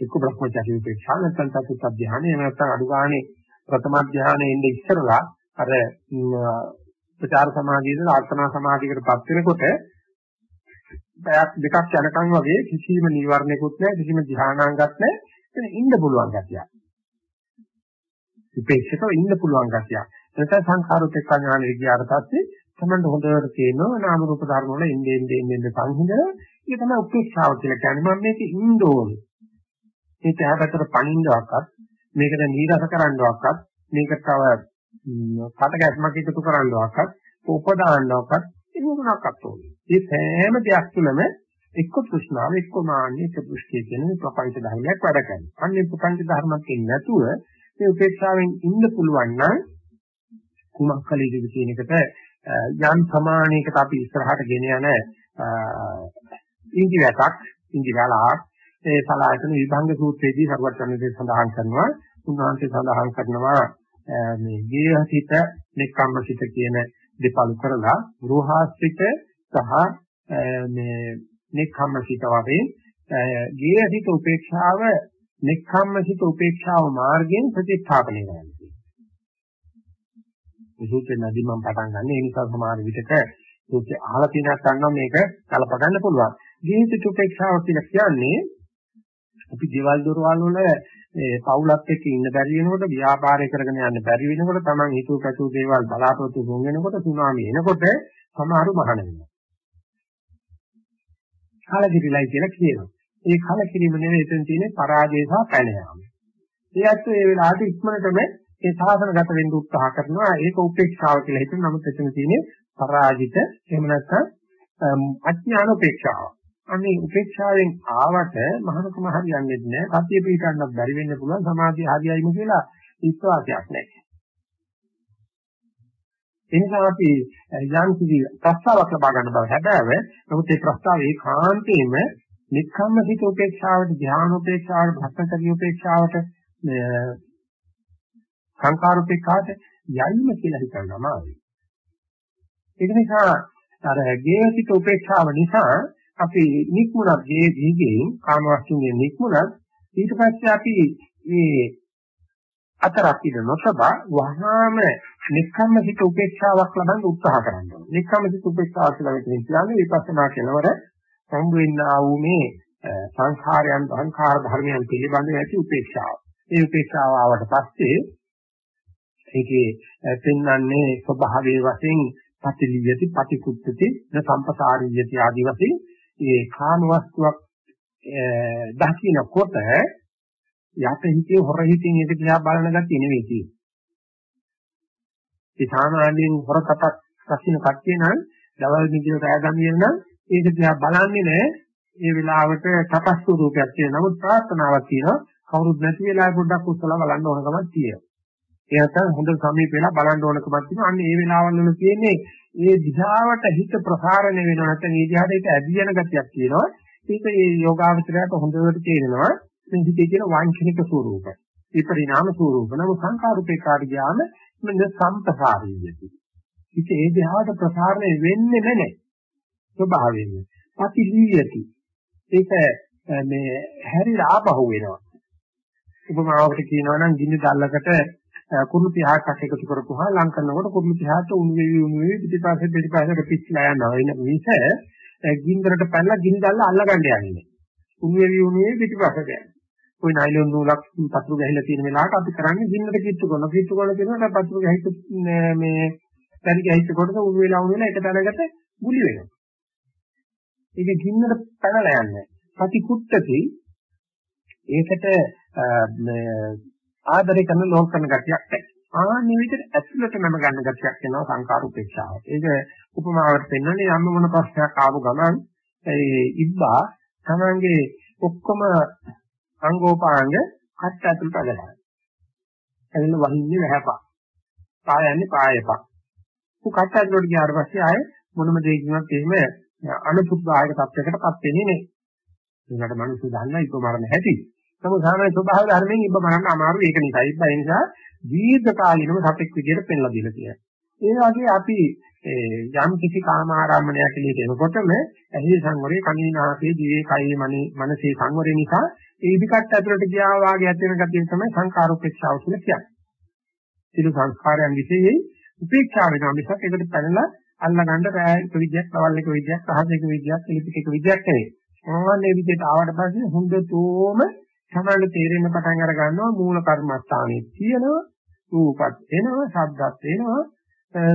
Speaker 1: එක්ක බ්‍රහ්මචර්ය උපේක්ෂා නැත්නම් චතුත් ධානය එහෙම නැත්නම් අඩු ගානේ ප්‍රථම ධානයේ ඉඳ ඉස්සරලා අර ප්‍රචාර සමාධියද ආර්ථනා සමාධියකටපත් වෙනකොට පැයක් දෙකක් යනකම් වගේ කිසිම නිවර්ණයකුත් නැහැ කිසිම ධානාංගත් නැහැ එතන ඉන්න පුළුවන් ගැතියක්. උපේක්ෂකව ඉන්න පුළුවන් ගැතියක්. නැත්නම් සංඛාරුත් එක්ක ඥානෙ ගියාට පස්සේ තමයි හොඳට තේරෙනවා නාම රූප ධර්ම වල එන්නේ එන්නේ එන්නේ සංහිඳන ඒක තමයි උපේක්ෂාව කියලා කියන්නේ මම මේක ඉන්න ඕනේ මේක හැබැයි පණින්නවක්වත් මේකට නීරස කරන්නවක්වත් මේක තව කටකැස්මක් එකතු කරන්නවක්වත් උපදාන්නවක්වත් ඒක මොනක්වත් ඕනේ මේ සෑම දෙයක් තුළම එක්ක තෘෂ්ණාව එක්ක මාන්නය එක්ක දෘෂ්ටිය කියන මේ ප්‍රපංච ධර්මයක් වැඩ කරනවා. අන්නේ ප්‍රපංච ධර්මයක් එන්නේ නැතුව මේ උපේක්ෂාවෙන් ඉන්න පුළුවන් නම් කුමක් කළ යුතුද කියන එකට යම් සමානයකට අපි ඉස්සරහට ගෙන යන ඉන්දියාවක් ඉන්දියාලාක් ඒ සලායතන විභංග සූත්‍රයේදී සර්වඥයන්ගේ සඳහන් කරනවා උන්වහන්සේ සඳහන් කරනවා මේ ගේහසිත නික්කම්මසිත කියන දෙපළු කරලා ගෘහාස්තික සහ මේ නික්කම්මසිත වශයෙන් ගේහසිත උපේක්ෂාව නික්කම්මසිත උපේක්ෂාව මාර්ගයෙන් ප්‍රතිස්ථාපනය කරනවා මේ සූත්‍රෙන් නැදි මම පටන් ගන්න. ඒ නිසා සමහර විටක සූත්‍රය අහලා තියෙනක් ගන්නවා මේක කලප ගන්න පුළුවන්. ජීවිත උපේක්ෂාව කියලා කියන්නේ අපි දේවල් දොරවල් වල මේ පවුලත් එක්ක ඉන්න බැරි වෙනකොට ව්‍යාපාරය කරගෙන යන්න බැරි වෙනකොට Taman හිතුව පැතුව දේවල් බලාපොරොත්තු වුන් වෙනකොට සුනාමි එනකොට සමහරු මහාන වෙනවා. කලකිරිලයි කියලා කියනවා. ඒ කලකිරීම නෙවෙයි එතන තියෙන්නේ පරාජය සහ පැන යාම. ඒ අත්ෝ ඒ වෙලාවට ඉක්මනටම ඒ සාසනගත වෙන්න උත්සාහ කරනවා ඒක උපේක්ෂාව කියලා හිතන නමුත් එතන තියෙන්නේ පරාජිත එහෙම නැත්නම් අඥාන උපේක්ෂාව. අනේ උපේක්ෂාවෙන් ආවට මහානකම හරියන්නේ නැහැ. සතිය පිටන්නත් බැරි වෙන්න පුළුවන් සමාධිය හරියයිම කියලා විශ්වාසයක් නැහැ. එනිසා අපි යම් කිසි ප්‍රස්තාවක් ලබා ගන්න බව හැබෑව. නමුත් ඒ ප්‍රස්තාව ඒකාන්තයෙන්ම නික්කම්ම සිත උපේක්ෂාවට, ධ්‍යාන උපේක්ෂාවට, භක්තකරී උපේක්ෂාවට සංකාරුපේක්ෂාට යයිම කියලා හිතන්න අමාරුයි. ඒක නිසා අර ගේහිත උපේක්ෂාව නිසා අපි නික්මුණක් ගේ දීගෙන් කාමවස්තුන්ගේ නික්මුණක් ඊට පස්සේ අපි මේ අතරක් ඉඳ නොසබා වහාම නික්කම්ම සිත උපේක්ෂාවක් ලබන්න උත්සාහ කරනවා. නික්කම්ම සිත උපේක්ෂාව කියලා කියන්නේ විපස්සනා කෙලවර සම්බු වෙන්නා වූ මේ සංඛාරයන් සංඛාර ධර්මයන් පිළිබඳ ඇති උපේක්ෂාව. මේ උපේක්ෂාව ආවට පස්සේ ඒකේ පෙන්වන්නේ ස්වභාවයේ වශයෙන් පටිලියති පටිකුත්ති න සම්පසාරියති ආදි වශයෙන් ඒ කාම වස්තුවක් දකින්නකොට යට හිතේ හොර හිතින් ඒක දිහා බලන ගැතිය නෙවෙයි තියෙන්නේ. ඒ සාමාන්‍යයෙන් හොර කටක් රකින්න කට්ටිය නම් දවල් මිදින රැය ගමියෙන් නම් ඒක දිහා බලන්නේ නැහැ. ඒ වෙලාවට තපස් ස්වරූපයක් තියෙන නමුත් ප්‍රාර්ථනාවක් තියෙනවා. කවුරුත් නැති වෙලාවෙ පොඩ්ඩක් උස්සලා බලන්න ඕනකමක් තියෙනවා. ඒ නැත්තම් හොඳට සමීප වෙලා බලන්න ඕනකමක් තියෙනවා. අන්න ඒ වෙලාවල් වල තියෙන්නේ මේ දිශාවට හිත ප්‍රසාරණය වෙනවා නැත්නම් මේ දිහාට හිත ඇදී යන ගතියක් තියෙනවා. ඒක මේ යෝගාවචරයට හොඳට තේරෙනවා. මේ හිතේ තියෙන වංචනික ස්වરૂපය. ඒ පරිණාම ස්වરૂප නම් සංකාරූපේකාට ඥාන මෙන්න සම්ප්‍රසාරීයති. හිත ඒ දිහාට ප්‍රසාරණය වෙන්නේ නැහැ. ස්වභාවයෙන්ම. පතිලීයති. ඒක මේ හැරිලා ආපහු වෙනවා. උපමාවකට කියනවා නම් ගින්න දැල්ලකට කුරුළු 30ක් එකතු කරපුවා ලං කරනකොට කුරුළු 30ට උණු වෙවි උණු වෙවි පිටිපස්සේ පිටිපස්සට පිච්චලා යනවා. වෙන මිස ගින්දරට පැනලා ගිනි දැල්ල අල්ලගන්න යන්නේ. උණු වෙවි උණු වෙවි පිටිපස්සට යනවා. ওই නයිලොන් නූලක් පතුරු ගහලා තියෙන වෙලාවට අපි කරන්නේ ගින්නට කිට්ටු කරනවා. කිට්ටු කරන කෙනාට පතුරු ගහිච්ච මේ පරි ගහිච්ච කොටස උණු වෙලා උණු වෙලා එක තැනකට ගුලි වෙනවා. ඒක ගින්නට පැනලා යන්නේ. පටි කුට්ටති ඒකට ආදරය කරන ලෝක කරන ගතියක් නැහැ. ආන්නේ විදිහට ඇතුළට නම ගන්න ගතියක් වෙනවා සංකාර උපේක්ෂාව. ඒක උපමාවට පෙන්වන්නේ යම් මොන ප්‍රශ්නයක් ආපු ගමන් ඒ ඉබ්බා තමංගේ ඔක්කොම අංගෝපාංග හත් ඇතුළට අදලා. එන්න වහින්නේ නැහැපා. පායන්නේ පායපා. උ කට ඇතුළට ගියාට පස්සේ ආයේ මොනම දෙයකින්වත් එහෙම අනුපුද්ධායක තත්යකටපත් වෙන්නේ නැහැ. ඒකට මිනිස්සු දන්නා ඉක්මරණ හැටි. නමුත් සාමාන්‍ය ස්වභාව ධර්මයෙන් ඉබ්බ බලන්න අමාරු ඒක නිසා. ඉබ්බ ඒ නිසා දීර්ඝ කාලිනව සතෙක් විදියට පෙන්ලා දීලා තියෙනවා. ඒ වගේ අපි යම් කිසි කාම ආරම්මණයක් එළියට එනකොටම ඇහි සංවරේ කණීනාසේ දිවේ කයේ මනේ මනසේ සංවරේ නිසා ඒ ඉදිකට ඇතුළට ගියා වාගේ ඇති වෙන ගතිය තමයි සංකාරෝපේක්ෂාව කියලා කියන්නේ. සිළු සංස්කාරයන් විශේෂයි උපේක්ෂාව වෙනවා මිසක් ඒකට පැනලා අල්ලගන්න බෑ එක විදියක්, තවල් එක විදියක්, සහජ එක විදියක්, පිළිපිට එක විදියක් නෙවෙයි. ආන්නේ විදිහට ආවට පස්සේ හොඳටම තමයි තේරෙන්න පටන් අර ගන්නවා මූල කර්මස්ථානයේ තියෙනවා රූපත් එනවා ශබ්දත් එනවා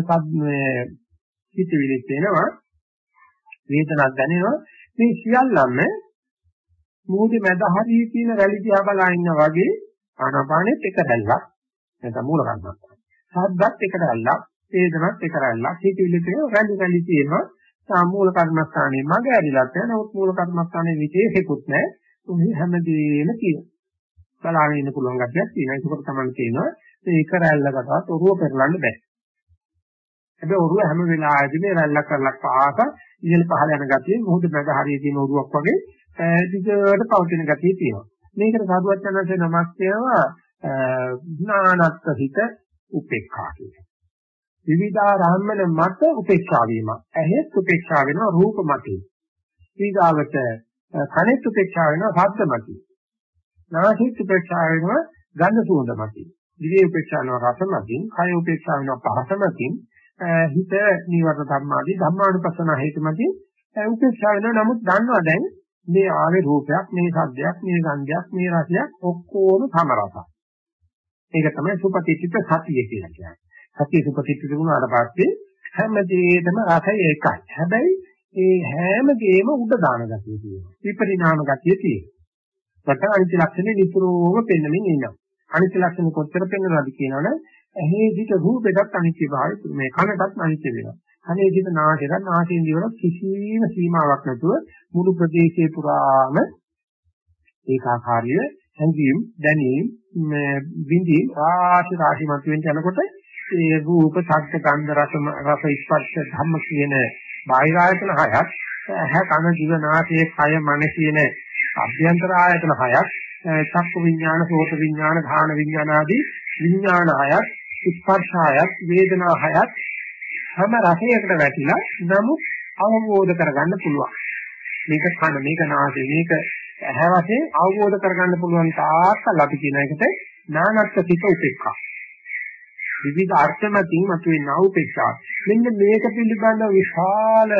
Speaker 1: සද්මේ හිතවිලිත් එනවා වේදනක් දැනෙනවා මේ සියල්ලම මොහොතේ මැද හරියේ තියෙන රැලි දිහා බලා ඉන්නා වගේ ආනාපානෙත් එක රැල්ලක් නැත්නම් මූල කර්මස්ථාන. සද්දත් එක රැල්ලක්, වේදනත් එක රැල්ලක්. හිතවිලිත් රැලි රැලි තියෙනවා. සාමූල කර්මස්ථානයේ මග ඇරිලත් යන නමුත් මූල කර්මස්ථානයේ විශේෂිකුත් නැහැ. මේ හැමදේම තියෙනවා. බලාගෙන ඉන්න පුළුවන් ගැටියක් තියෙනවා. ඒකකට තමයි තියෙනවා මේ එක රැල්ලකටවත් ඔරුව පෙරලන්න බෑ. හැබැයි ඔරුව හැම වෙලාවෙදිම රැල්ලක් කරලක් පාස ඉහළ පහළ යන ගතිය මොහොත මැද හරිය තියෙන ඔරුවක් වගේ දිගට පවතින ගතිය තියෙනවා. මේකට සාධුවත් යනසේ නමක් කියනවා ඥානත්ත හිත උපේක්ඛා කියලා. විවිධාරම්මන මත උපේක්ෂා වීම. ඇහෙත් උපේක්ෂා වෙනවා රූප මතේ. ඊගාවට කනෙත් උපේක්ෂා වෙනවා ශබ්ද මතේ. නාසෙත් උපේක්ෂා වෙනවා ගන්ධ සුවඳ මතේ. දිවේ උපේක්ෂා වෙනවා රස මතින්, කය උපේක්ෂා වෙනවා පහස මතින්, හිත නීවරණ ධර්මාදී ධම්මානුපස්සන හේතු මතින් උපේක්ෂා වෙනවා. නමුත් දන්නවා දැන් මේ ආවේ රූපයක්, මේ ශබ්දයක්, මේ ගන්ධයක්, මේ රසයක් ඔක්කොම සමරසක්. ඒක තමයි සුපතිච්චිත සතිය කියලා කියන්නේ. සතිය සුපතිච්චිත වුණාට පස්සේ හැම දෙයකම රසය එකයි. හැබැයි ඒ හැම දෙයක්ම උඩ දාන ගතිය තියෙනවා. විපරිණාම ගතිය තියෙනවා. වට අනිත්‍ය ලක්ෂණේ නිතරම පෙන්වමින් ඉන්නවා. අනිත්‍ය ලක්ෂණ කොච්චර පෙන්වනවද කියනවනේ ඇහි සිට රූපෙටත් අනිත්‍ය භාවය මේ කනටත් අනිත්‍ය වෙනවා. කනේ සිට නාසයට නාසයෙන් දිවන කිසිම සීමාවක් නැතුව මුළු ප්‍රදේශයේ පුරාම ඒකාකාරීව හැඟීම් දැනීම් විඳීම් රාශි රාශි මතුවෙන් යනකොට ඒ රූප ශබ්ද ගන්ධ රස රස ස්පර්ශ ධම්ම කියන බාහිර ආයතන හයක් ඇහ කන දිව නාසය කය මන කියන අභ්‍යන්තර ආයතන හයක් චක්කු විඥාන සෝත විඥාන ධාන විඥාන ආදී විඥාන හයක් ස්පර්ශ හයක් වේදනා හයක් හැම රසයකට වැටිලා නමුත් අවබෝධ කරගන්න පුළුවන් මේක කන මේක නාසය මේක ඇහැ වශයෙන් අවබෝධ කරගන්න පුළුවන් තාක්කල් අපි කියන එකට නානත්ත්‍ය පිට උපේක්ඛා. විවිධ අර්ථමකින් මතුවෙන උපේක්ෂා. මෙන්න මේක පිළිබඳව විශාල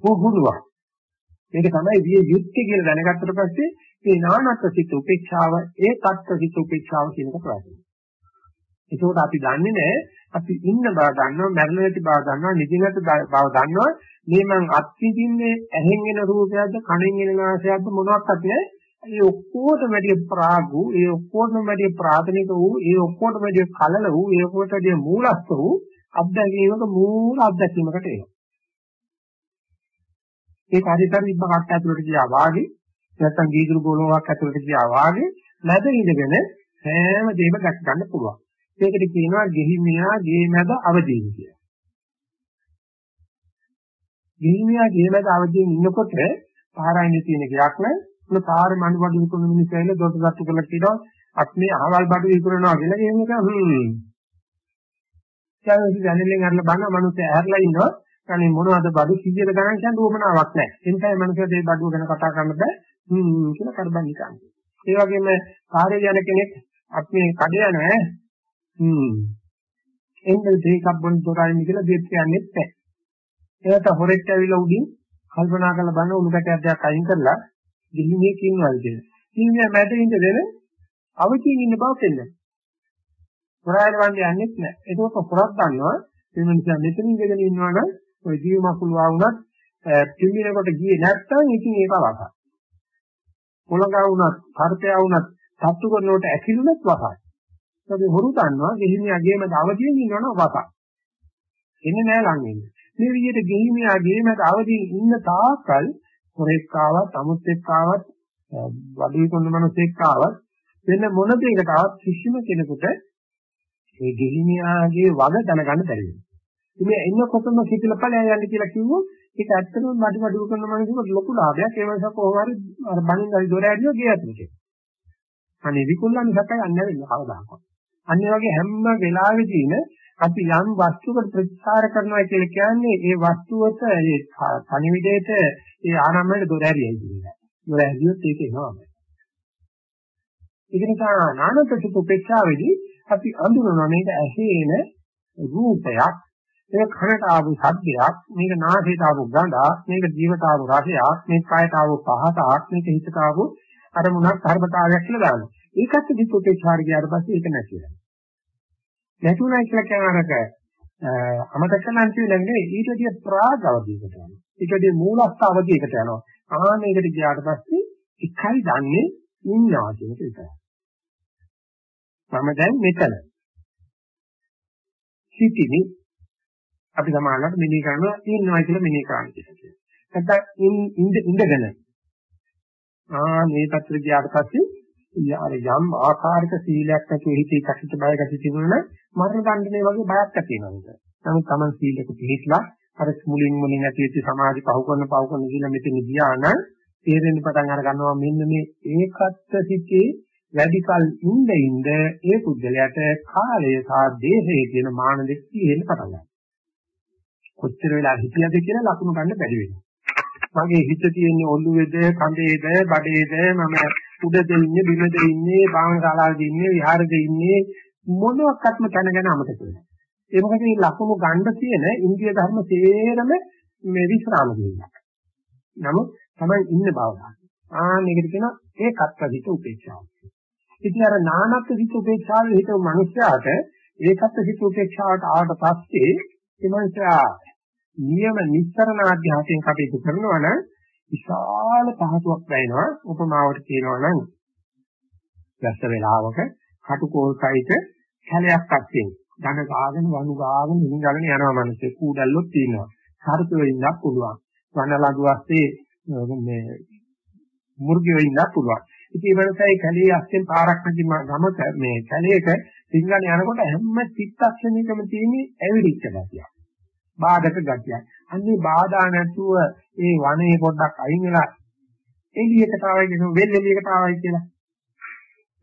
Speaker 1: පුහුණුවක්. මේක තමයි විය යුක්තිය කියලා දැනගත්තට පස්සේ මේ නානත්ත්‍ය සිත උපේක්ෂාව ඒ තත්ත්ව සිත උපේක්ෂාව කියන එක ප්‍රශ්නයි. ඒකෝට අපි දන්නේ නැහැ අපි ඉන්න බව දන්නවා මරණ නැති බව දන්නවා නිදිනත බව දන්නවා මේ මං අත්විඳින්නේ ඇහෙන් එන රූපයක්ද කනෙන් එන නාසයක්ද මොනවත් නැහැ ඒ ඔක්කොටම වැඩි ප්‍රාග් වූ ඒ ඔක්කොටම වැඩි ප්‍රාථමික වූ ඒ ඔක්කොටම වැඩි කලල වූ ඒ ඔක්කොටම වැඩි මූලස්ත වූ අත්දැකීමක මූල අත්දැකීමකට එනවා ඒක හරියට ඉබ්බ කට්ට ඇතුළට ගියා වාගේ නැත්තම් ගීදුරු ගෝලුවක් ඇතුළට ගියා වාගේ නැද ඉඳගෙන හැම දෙයක්ම දැක් ගන්න පුළුවන් ඒකට කියනවා ගෙහිමියා ගේ මැද අවදීන් කියලා. ගෙහිමියා ගේ මැද අවදීන් ඉන්නකොට පාරයින් තියෙන ගයක් නැහැ. උන පාරේ මණ්ඩ බඩු විකුණන මිනිස්සු ඇවිල්ලා දොස් ගත්තු කරලා කියනවා අත්මේ අහවල් බඩු විකුණනවා කියලා කියන එක හ්ම්. ඊට දැනෙල්ලෙන් අරලා බලන මිනිස්සු ඇහැරලා ඉන්නවා. අනේ මොනවද බඩු 100ක ගණන් කියන දුවමනාවක් නැහැ. එනිසා මිනිස්සු මේ බඩුව ගැන කතා කරන්න බෑ. හ්ම් කියලා කරබන් නිකන්. ඒ වගේම කාර්ය යන කෙනෙක් අපි කඩේ යනවා හ්ම්. එන්න දෙකක් බොන්න තොරයින් කියලා දෙත් කියන්නේ නැහැ. ඒකට හොරෙක් ඇවිල්ලා උඩින් කල්පනා කරලා බලන උණු කැටයක් දෙයක් අයින් කරලා ගිහිනේ කින්නවද කියලා. කින්නේ මැද ඉඳගෙන අවචින් ඉන්න බව පෙන්නන. හොරායන වන්නේ යන්නේත් නැහැ. ඒක හොරක් ගන්නවා. ඒ නිසා මෙතන ඉඳගෙන ඉන්නවනම් ওই ජීව මකුළු ආවුණත් පිළිමිනකොට ගියේ නැත්තම් ඉතින් ඒක වසයි. පොළඟා වුණත්, කරතය වුණත්, සත්තු කරනකොට ඇකිලුනත් වසයි. ඒකේ හොරු දන්නවා ගෙහිමියාගේම අවදියෙන් ඉන්නවනම් වසක්. එන්නේ නැහැ ළඟ ඉන්න. මේ විදිහට ගෙහිමියාගේම අවදියෙන් ඉන්න තාක්කල් හොරෙක් ආවත්, අමුත් එක්ක ආවත්, වඩුවේ කොන්න මිනිස්සෙක් ආවත් වෙන මොන දෙයකට ආවත් කිසිම කෙනෙකුට මේ ගෙහිමියාගේ වග දැනගන්න බැරි වෙනවා. ඉතින් එන්නකොටම කිතිල ඵලයන් යන්න කියලා කිව්වොත් ඒක ඇත්තටම මඩ මඩුව කරන මිනිස්සුන්ට ලොකු ලාභයක්. ඒ වෙනසක් කොහොම හරි අර බණින් හරි දොර ඇරියෝ ගේ ඇතුලට. අනේ විකුණන්නේ සැකයි යන්නේ නැහැ කවදාකවත්. අනිත් වගේ හැම වෙලාවෙදීම අපි යම් වස්තුවකට ප්‍රතිචාර කරනවා කියලා කියන්නේ ඒ වස්තුවට ඒ පණිවිඩයට ඒ ආරම්භයට දොර ඇරියයි කියන්නේ. දොර ඇරියොත් ඒක එනවා. ඒක නිසා නානපසිත උපේක්ෂාවේදී අපි අඳුරනවා මේක ඇහේන රූපයක් මේක කනට ආපු ශබ්දයක් මේක නාසයට ආපු ගඳක් මේක ජීවිත ආපු රසයක් මේක කායට ආපු පහසක් මේක හිතට ආපු අරමුණක් ධර්මතාවයක් කියලා දානවා. ඒකත් විපුතේ චාර ගියාට පස්සේ ඒක නැති වෙනවා. නැතුණයි කියලා කියන අරක අමතක කරන්න කියලා නෙවෙයි ඊට වඩා ප්‍රාග් අවධියකට යනවා. ඊට වඩා මූලස්ථ අවධියකට යනවා. ආනේකට ගියාට පස්සේ එකයි දන්නේ ඉන්නවා කියන එක විතරයි. මම දැන් මෙතන. සිටිනි අපි සමානකට මෙනෙහි කරනවා ඉන්නවා කියලා මෙනෙහි කරන්නේ. නැත්නම් ඉඳ ඉඳගෙන ආ මේ පැත්තට ගියාට පස්සේ අර යම් ආකාරයක සීලයක් නැතුව හිතේ කසිත බය කසිත තිබුණා මරණ දඬුනේ වගේ බයක් ඇති වෙනවා. නමුත් Taman සීලක පිළිහිట్లా අර මුලින් මුලින් ඇති වෙච්ච සමාධි පහු කරන පහු කරන කියලා මෙතන ගියා නම් තේරෙන්න පටන් අර ගන්නවා මෙන්න මේ ඒකත්ව සිටේ වැඩිකල් ඉඳ ඉඳ ඒ පුද්ගලයාට කාලය සහ දේශය කියන මාන දෙක තියෙන්න පටන් ගන්නවා. කොච්චර වෙලා හිටියද කියලා ලකුණු ගන්න බැරි වෙනවා. මගේ හිත තියෙන්නේ ඔළුවේද කඳේද බඩේද මම උඩද ඉන්නේ බිමද ඉන්නේ භාවන ශාලාවේද ඉන්නේ විහාරෙද ඉන්නේ මොනවාක්වත්ම දැනගෙන අමතක වෙනවා. ඒ මොකද මේ ලකුණු ගන්න තියෙන ඉන්දිය ධර්ම තේරම මේ විස්රාම දෙයක්. නමුත් තමයි ඉන්න බව ගන්න. ආ මේකට කියන ඒකත්ව හිත උපේක්ෂාව. ඉතින් අර නානත් හිත උපේක්ෂාවේ හිත මිනිස්යාට ඒකත්ව හිත උපේක්ෂාවට ආවට පස්සේ ඒ මිනිසා නියම නිස්සරණ අධ්‍යාසයෙන් කටයුතු කරනවා නම් විශාල පහසුවක් දැනෙනවා. උපමාවට කියනවා නම් දැස්ස වේලාවක කටුකෝල් සහිත කැලයක් අත්යෙන් ධන ගාගෙන වනු ගාගෙන ඉඳගෙන යනවා මිනිස්සේ කූඩල්ලොත් තියෙනවා. සර්පයෝ ඉන්නත් පුළුවන්. වනලඟු වස්සේ මේ මුර්ගයෝ ඉන්නත් පුළුවන්. ඉතින් ඒ වෙනසයි කැලේ අස්සෙන් පාරක් නැති ගමක මේ කැලේක සිංගණ යනකොට හැම චිත්තක්ෂණයකම තියෙන ඇවිදිච්ච ගතියක්. බාධක ගතියක්. අන්නේ බාධා නැතුව ඒ වනේ පොඩ්ඩක් අයින් වෙලා එළියකට ආවයි කියන වෙල් එළියකට ආවයි කියලා.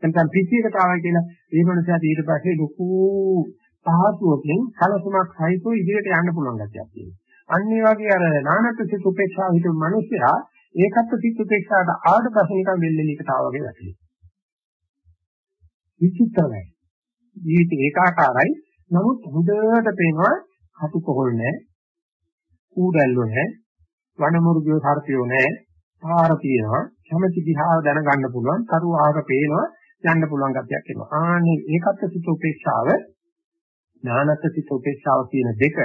Speaker 1: නැත්නම් පිටියකට ආවයි කියලා ඒ මනුස්සයාට ඊට පස්සේ ලොකු පහසුවකින් කලසුමක් සහිතව ඉදිරියට යන්න පුළුවන් ගැටියක් තියෙනවා. අන්න ඒ වගේ අර නානත් සිත් උපේක්ෂාව හිතුව මිනිසයා ඒකත් සිත් උපේක්ෂාවට ආවට පස්සේ නිකන් වෙල්ලෙලිකට ආවා වගේ වැටෙනවා. විචිත්‍රයි. ජීවිත ඒකාකාරයි. නමුත් හොඳට පේනවා හතු කොහොල් නැහැ. කූඩල්ලෝ නැහැ. වනමුරුගියෝ සර්පියෝ නැහැ. පාර තියෙනවා. කැමැති දිහාව දැනගන්න පුළුවන්. කරු ආහාර පේනවා. යන්න පුළුවන් ගතියක් එනවා. ආනේ ඒකත් සිත් උපේක්ෂාව ඥානත් සිත් උපේක්ෂාව කියන දෙක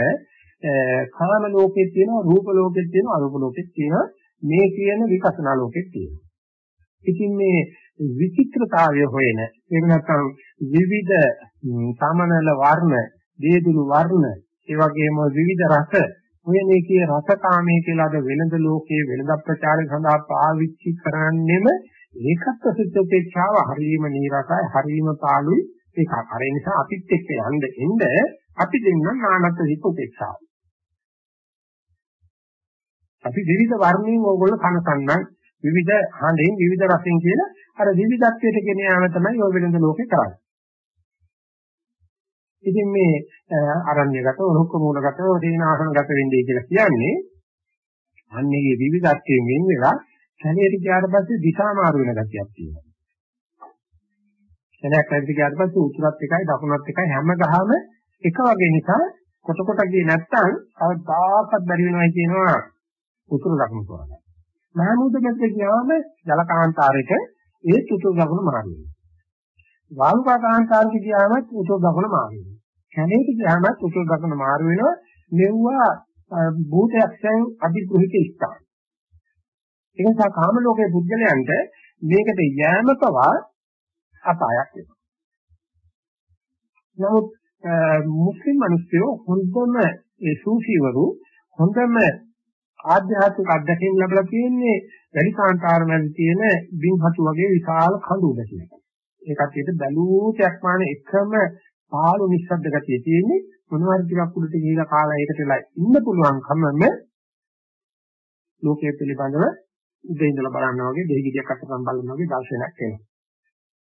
Speaker 1: කාම ලෝකෙත් තියෙනවා රූප ලෝකෙත් තියෙනවා අරූප ලෝකෙත් තියෙනවා. මේ කියන විකසනා ලෝකෙත් තියෙනවා. ඉතින් මේ විචිත්‍රතාවය හොයන එහෙම නැත්නම් විවිධ සමනල වර්ණ, දේදුළු වර්ණ, ඒ වගේම විවිධ රස හොයන එකේ රසකාමයේ කියලා අද වෙනද ලෝකයේ වෙනද ප්‍රචාරය සඳහා පාවිච්චි කරන්නෙම ඒකත් ප්‍රසිද්ධෝපේක්ෂාව හරීම නීරසයි, හරීම පාළුයි. ඒක ආකාරය නිසා අපිත් එක්ක යන්න එන්න අපි දෙන්නම් නානත් හිත උපේක්ෂාව. අපි විවිධ වර්ණයෙන් ඕගොල්ලෝ කනසන්නම් විවිධ හඬෙන් විවිධ රසෙන් කියලා අර විවිධත්වයට ගෙන යාම තමයි ඔය වෙනද ලෝකේ කරන්නේ. ඉතින් මේ අරණ්‍යගත රුක්ක මූලගත තේනාසනගත වෙන්නේ කියලා කියන්නේ අන්නේ විවිධත්වයෙන් වෙන වෙලා කැලේට ගියාට පස්සේ දිශා මාරු වෙන ගතියක් තියෙනවා. එනක් නැති ගියාට පස්සේ උතුරත් එකයි දකුණත් එකයි හැම ගහම එක වගේ නිසා කොට කොට ගියේ නැත්තම් අවදාපත් බැරි වෙනවා කියනවා උතුර දකුණු කරලා. මහමුද මැද ගියාම ජලකාන්තාරයක ඒ උතුර දකුණු මාරු වෙනවා. වාල්කා කාන්තාරයට ගියාම උතුර දකුණු මාරු වෙනවා. කැලේට ගියාම උතුර දකුණු මාරු වෙනවා. මෙවුවා භූතයක්ෂයන් අධිග්‍රහිත ස්ථාන. ඒ නිසා කාම ලෝකයේ පුද්ගලයන්ට මේකට යෑම පවා අපායක් වෙනවා. නමුත් මුස්ලිම් මිනිස්සු හොඳම ඒ සූෆිවරු හොඳම ආධ්‍යාත්මික අත්දැකීම් ලැබලා තියෙන්නේ වැඩි කාන්තාරවල තියෙන බින්හතු වගේ විශාල කඳු දැකියක්. ඒ කටියට බැලූටයක් මාන එකම පාළු නිස්සද්ද ගතිය තියෙන්නේ මොනවාරි ටිකක් උඩට ගිහිලා කාලා ඒකට වෙලා ඉන්න පුළුවන් කමම ලෝකයේ පිළිබඳව උදේ ඉඳලා බලනවා වගේ දෙහිගියක් අතපම් බලනවා වගේ දර්ශනයක් එනවා.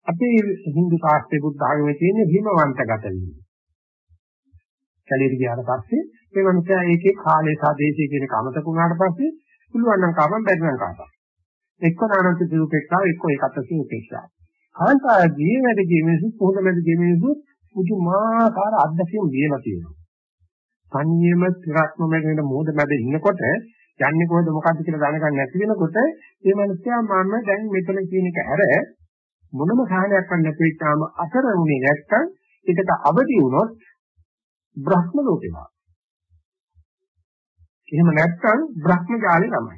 Speaker 1: අපේ හින්දු ශාස්ත්‍රයේ බුද්ධ ආගමේ තියෙන හිමවන්ත ගත වීම. කැලේට ගියාට පස්සේ මේ මනුස්සයා ඒකේ කාලේ සාදේශය කියන කමතක වුණාට පස්සේ පුළුවන් නම් කාමම් බැරි නම් කාපා. එක්ක නානන්ත දුරුපේක්ෂාව එක්ක ඒකත් උපේක්ෂාව. කාන්තා ජීවිත ජීවිසු පොහොමද ජීවිසු පුදුමාකාර අත්දැකීම් දීලා තියෙනවා. සංයම ත්‍රිරත්න මැදෙන මොහොත මැද ඉන්නකොට යන්නේ කොහොමද මොකද්ද කියලා දැනගන්න නැති වෙනකොට මේ මනුස්සයා මම දැන් මෙතන කියන එක හැර මොනම සාහනයක් වත් නැති වෙච්චාම අතර උනේ නැත්තම් ඒකට අවදි වුණොත් බ්‍රහ්ම ලෝකේවා. එහෙම නැත්නම් බ්‍රහ්ම ජාලේ තමයි.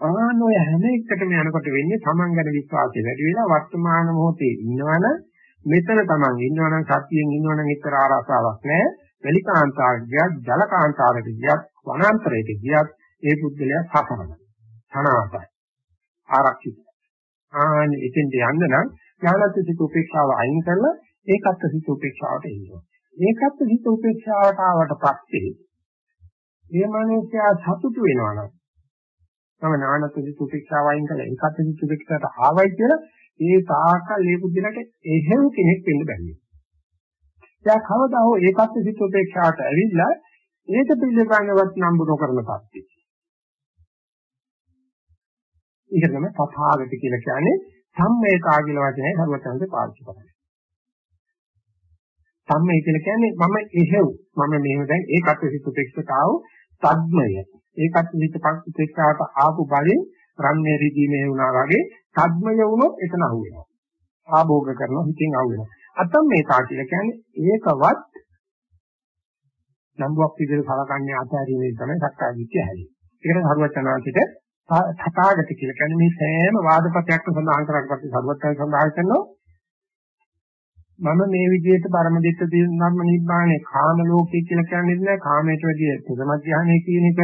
Speaker 1: ආනෝය හැම එකටම යනකොට වෙන්නේ Taman ගැන විශ්වාසය වැඩි වෙලා වර්තමාන මොහොතේ ඉන්නවනම් මෙතන Taman ඉන්නවනම් සතියෙන් ඉන්නවනම් එක්තර ආරසාවක් නැහැ වෙලිකාන්තාවක් ගියත් ජලකාන්තාවකට ගියත් වනාන්තරයට ගියත් ඒ පුද්ගලයා සසරනවා තනාසයි ආරක්ෂිත ආනි එතෙන්ට යන්න නම් ඥානත් සිත උපේක්ෂාව අයින් කරලා ඒකත් සිත උපේක්ෂාවට එනවා ඒකත් සිත උපේක්ෂාවට ආවට පස්සේ ඒ මනුස්සයා සතුටු වෙනවා නම් තම නානත් සිත උපේක්ෂාව අයින් කරලා ඒකත් සිත උපේක්ෂාවට ආවයි කියලා ඒ තාකල් ඒ බුද්ධිලට එහෙම කෙනෙක් වෙන්න බැහැ. එයා කවදා හෝ ඒකත් සිත උපේක්ෂාවට ඇවිල්ලා ඒක පිළිබඳවත් නම්බු නොකරන සත්‍යය. ඒක තමයි තථාගත කියලා කියන්නේ සම්මේකා කියලා වචනේ සර්වඥාන්සේ පාවිච්චි කරන්නේ. සම්මේ කියලා කියන්නේ මම එහෙව් මම මෙහෙම දැන් ඒකත් සිත උපේක්ෂතාව තද්මය. ඒකත් සිත උපේක්ෂාවට ආපු බලෙන් රම්මේ රීදීමේ වුණා වගේ තද්මය වුණොත් එතන අහු වෙනවා. ආභෝග කරනවා හිතෙන් අහු වෙනවා. අතම් මේකා කියලා කියන්නේ ඒකවත් නම්බුවක් විදිහට සලකන්නේ ආචාර්යනේ තමයි සක්කාය දිට්ඨිය හැදෙන්නේ. ඒකට හරුවචනාංශිට තථාගත කියලා. කියන්නේ මේ සෑම වාදපතයක්ම සඳහන් කරලා පස්සේ සරුවත්යන් සඳහන් කරනවා. මම මේ විදිහට පරම දිට්ඨ ධර්ම නිබ්බානේ කාම ලෝකේ කියලා කියන්නේ නැහැ. කාමයට වැඩිය ප්‍රථම ධානය කියන එක.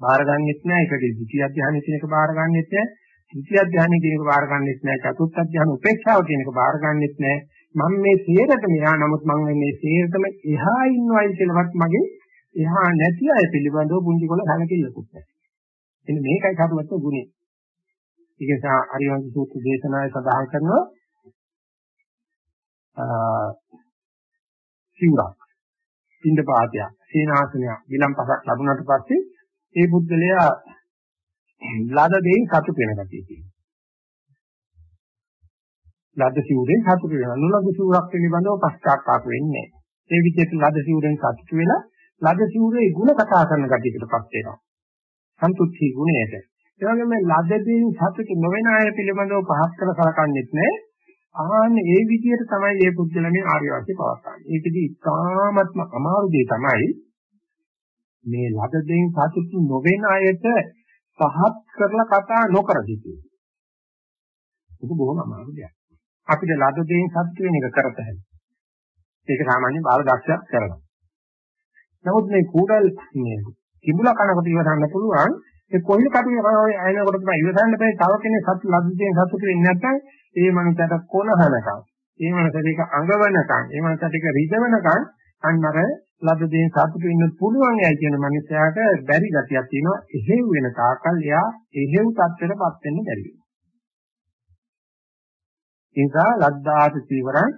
Speaker 1: බාරගන්නෙත් නැහැ. ඒකට ද්විතිය ධානය කියන එක බාරගන්නෙත් නැහැ. ත්‍ෘතිය ධානය කියන එක බාරගන්නෙත් නැහැ. චතුර්ථ ධානය උපේක්ෂාව කියන එක බාරගන්නෙත් නැහැ. මම මේ සියරට මෙහා නමුත් මම මේ සියරටම එහා ඉන්නවයි කියලාවත් මගේ එහා නැති අය පිළිබඳව පුංචි කොළ හැලකිල්ලකුත් නැහැ. එන්න මේකයි සතුටුත් ගුණය. ඒක නිසා අරියවංශ සූත්‍ර දේශනාවේ සඳහන් කරනවා සිවුරක් පින්ද පාතයක් සීනාසනයක් විලම්පසක් ලැබුණාට පස්සේ ඒ බුද්ධලයා ලද දෙයින් සතුට වෙන ගතිය තියෙනවා. ලද සිවුරෙන් සතුට වෙනවා. නුලද සිවුරක් පිළිබඳව පශ්චාත්තාප වෙන්නේ නැහැ. ඒ විදිහට ලද සිවුරෙන් සතුට වෙලා ලද සිවුරේ ಗುಣ කතා කරන ගතියකටපත් වෙනවා. සන්තුෂ්ටි ගුණයට. ඒ වගේම ලදදීන් සතුට නොවන අය පිළිබඳව පහත් කර සලකන්නේත් නැහැ. ආන්න ඒ විදිහට තමයි මේ පුද්ගලනේ ආර්ය වාක්‍ය පවත්න්නේ. ඒකදී ඉතාමත්ම අමාරු දෙය තමයි මේ ලදදීන් සතුට නොවන අයට පහත් කරලා කතා නොකර සිටීම. ඒක බොහොම අමාරු දෙයක්. අපිට ලදදීන් සතුට වෙන එක කරත හැකියි. ඒක සාමාන්‍ය බාල දක්ෂයක් කරනවා. නමුත් මේ කූඩල් මේ කිඹුලා කනකොට ඉවසන්න පුළුවන්. ඒ කොයිල කටුවේ අයනකොට තමයි ඉවසන්න බෑ තව කෙනෙක් සතු ලද්දෙන් සතුට වෙන්නේ නැත්නම් ඒ මනුස්සයාට කොනහනකම් ඒ මනුස්සයාට ඒක අඟවනකම් ඒ මනුස්සයාට ඒක රිදවනකම් අන්න අර ලද්ද දෙයින් සතුට වෙන්න පුළුවන් යයි කියන මනුස්සයාට බැරි ගතියක් තියෙනවා. එහෙව් වෙන තාකල් එයා එහෙව් තත්ත්වෙටපත් වෙන්න බැරි වෙනවා. ඒ නිසා ලද්දාත චීවරං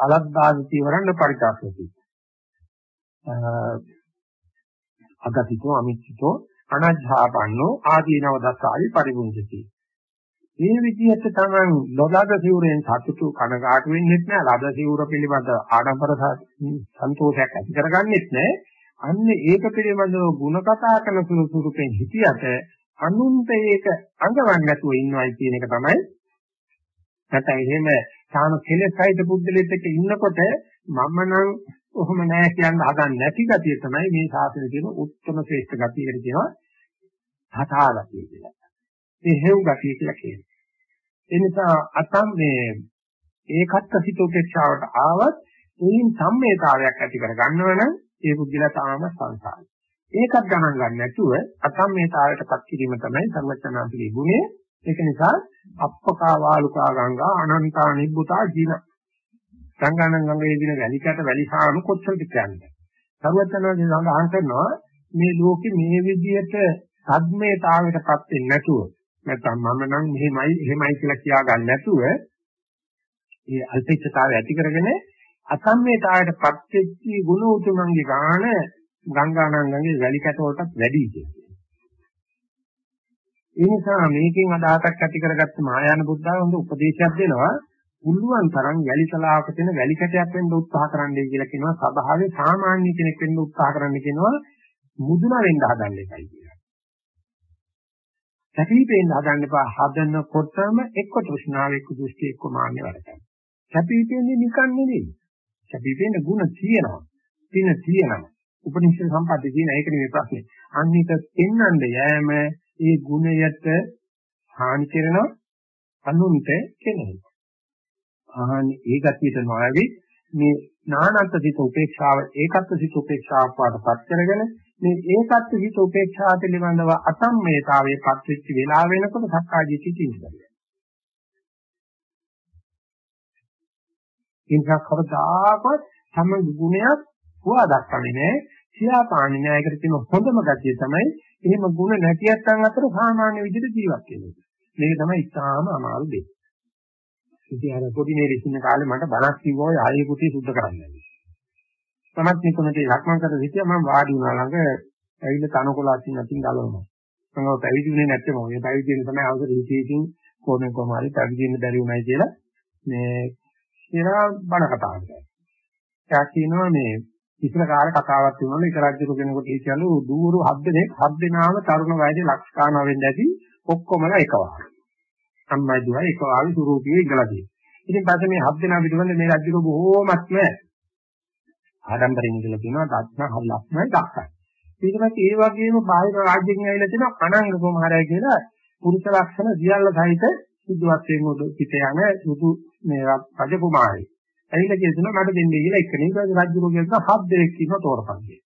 Speaker 1: අලද්දාත චීවරං පරිකාශති අගතිතෝ අමිච්චිතෝ අනජ්ජාපන්නෝ ආදීනව දස්සාවි පරිමුංජති. මේ විදිහට තමන් ලොලද සිවුරෙන් සතුටු කනගාටු වෙන්නෙත් නෑ. ලද සිවුර පිළිබඳ ආඩම්බර සන්තෝෂයක් ඇති කරගන්නෙත් නෑ. අන්න ඒක පිළිබඳව ಗುಣ කතා කරන සුළු සුළුපෙන් හිතියට අනුන්ට ඒක අඟවන්න නැතුව ඉන්නවයි කියන එක තමයි. නැත්නම් එහෙම තාම කෙලෙසයිද බුද්ධලෙත් එක්ක ඉන්නකොට මම නම් කොහොම නැහැ කියන්න හදන්නේ නැති ගතිය තමයි මේ ශාසනයේ තියෙන උත්තරම ශ්‍රේෂ්ඨ ගතියකට කියනවා හතාගතිය කියලා. මේ හේව් ගතිය කියලා කියනවා. ඒ නිසා අතම් මේ ඒකත් සිත උපේක්ෂාවට ආවත් එයින් සම්මේතාවයක් ඇති කර ගන්නවනම් ඒ පුද්ගලයා තාම සංසාරයි. ඒකත් ගණන් ගන්න නැතුව අසම්මේතාවයටපත් කිරීම තමයි සර්වඥාන්තිගේ ගුණය. ඒක නිසා අප්පකා වාලුකා ගංගා අනන්තා නිබ්බුතා ජීන සංගානං ගංගයේ දින වැලිකට වැලි සාම කොච්චරද කියන්නේ. සර්වඥාන්සේ සඳහන් කරනවා මේ ලෝකෙ මේ විදිහට සද්මේතාවයටපත් වෙන්නේ නැතුව නැත්නම් මම නම් මෙහෙමයි එහෙමයි කියලා කියා ගන්න නැතුව ඒ අල්පේච්ඡතාවය ඇති කරගෙන අසම්මේතාවයටපත් වෙච්ච ගුණ උතුමන්ගේ ගාන ගංගානංගගේ වැලි කැට වලටත් වැඩි කියලා. ඒ නිසා මේකෙන් අදහසක් ඇති කරගත්ත මහායාන බුද්ධාව හොඳ උපදේශයක් දෙනවා පුළුවන් තරම් වැලිතලාවක තියෙන වැලි කැටයක් වෙන්න උත්සාහ කරන්නයි කියලා කියනවා සබාවේ සාමාන්‍ය කෙනෙක් වෙන්න උත්සාහ කරන්න කියනවා මුදුන වෙන්න හදන්න එකයි කියලා. සැපීපෙන්න හදන්න එපා හදනකොටම එක්ක තෘෂ්ණාව එක්ක දෘෂ්ටි එක්ක මාන්නේ වැඩ කරනවා. සැපීපෙන්නේ නිකන් නෙවෙයි. අපි වෙන ಗುಣ තියෙනවා. පින තියෙනවා. උපනිෂද සම්පatti තියෙන ඒක නෙවෙයි ප්‍රශ්නේ. අනික පෙන්වන්න යෑම ඒ ගුණයට හානි කරනවා අනුන්ට කෙනෙක්. ආහනි ඒ ගතියට නොඇවි මේ නානත්ත් සිත උපේක්ෂාව ඒකත් සිත උපේක්ෂාවක් වඩපත් කරගෙන මේ ඒකත් සිත උපේක්ෂාව පිළිබඳව අසම්මේතාවයේ පත්වෙච්ච වෙලාව වෙනකොට සක්කායදිට්ඨිය තියෙනවා. ඉන්සක් කවදාකවත් සම ගුණයක් හොවා දක්වන්නේ නැහැ. සියාපාන්නේ නැහැ. ඒකට තියෙන හොඳම ගතිය තමයි එහෙම ගුණ නැතියන් අතර සාමාන්‍ය විදිහට ජීවත් වෙන එක. මේක තමයි ඉතාම අමාරු දෙයක්. ඉතින් අර පොඩි නේරි ඉන්න කාලේ මට බණක් කිව්වා ඔය ආයේ කුටි සුද්ධ කරන්න. තමත් නිකුණේ ලක්මන් කර හිටියා මම වාඩි වුණා ළඟ ඇවිල්ලා තනකොළ අතින් අතින් ගලවනවා. මම ඔය පැවිදි වුණේ නැත්තේ මොකද? පැවිදි වෙන තමයි අවසර හිතේකින් කොහොමද කොහොම හරි පැවිදි වෙන්න බැරි වුණයි කියලා මේ කියලා බණ කතා කරනවා. එයා කියනවා මේ ඉස්සර කාලේ කතාවක් තිබුණා එක රජු කෙනෙකුට කියලු දූරු හත් දෙනෙක් හත් දෙනාම තරුණ වයසේ ලක්ෂ ගානක් වෙන්න ඇති ඔක්කොමලා එක වාගේ. අම්මයි දුවයි එක වාගේ ස්වරූපියේ ඉඳලා තියෙනවා. ඉතින් පස්සේ මේ හත් දෙනා පිටවෙන්නේ මේ රජු බොහෝමත්ම ආඩම්බරෙන් ඉඳලා තියෙනවා දක්ෂ හරි ලක්ෂණයි දක්ෂයි. ඊට පස්සේ ඒ වගේම බාහිර රාජ්‍යයෙන් ඇවිල්ලා තියෙනවා අනංග කුමාරය කියලා පුරුෂ ලක්ෂණ සියල්ල සහිත සුදුවත් වෙන පිට යන සුදු මේ රජ කුමාරයෙක්. ඇවිල්ලා කියනවා මට දෙන්නේ කියලා එක්කෙනෙක් රජු රෝගියෙක් හත් දෙනෙක් ඉන්න තෝරපන් කියලා.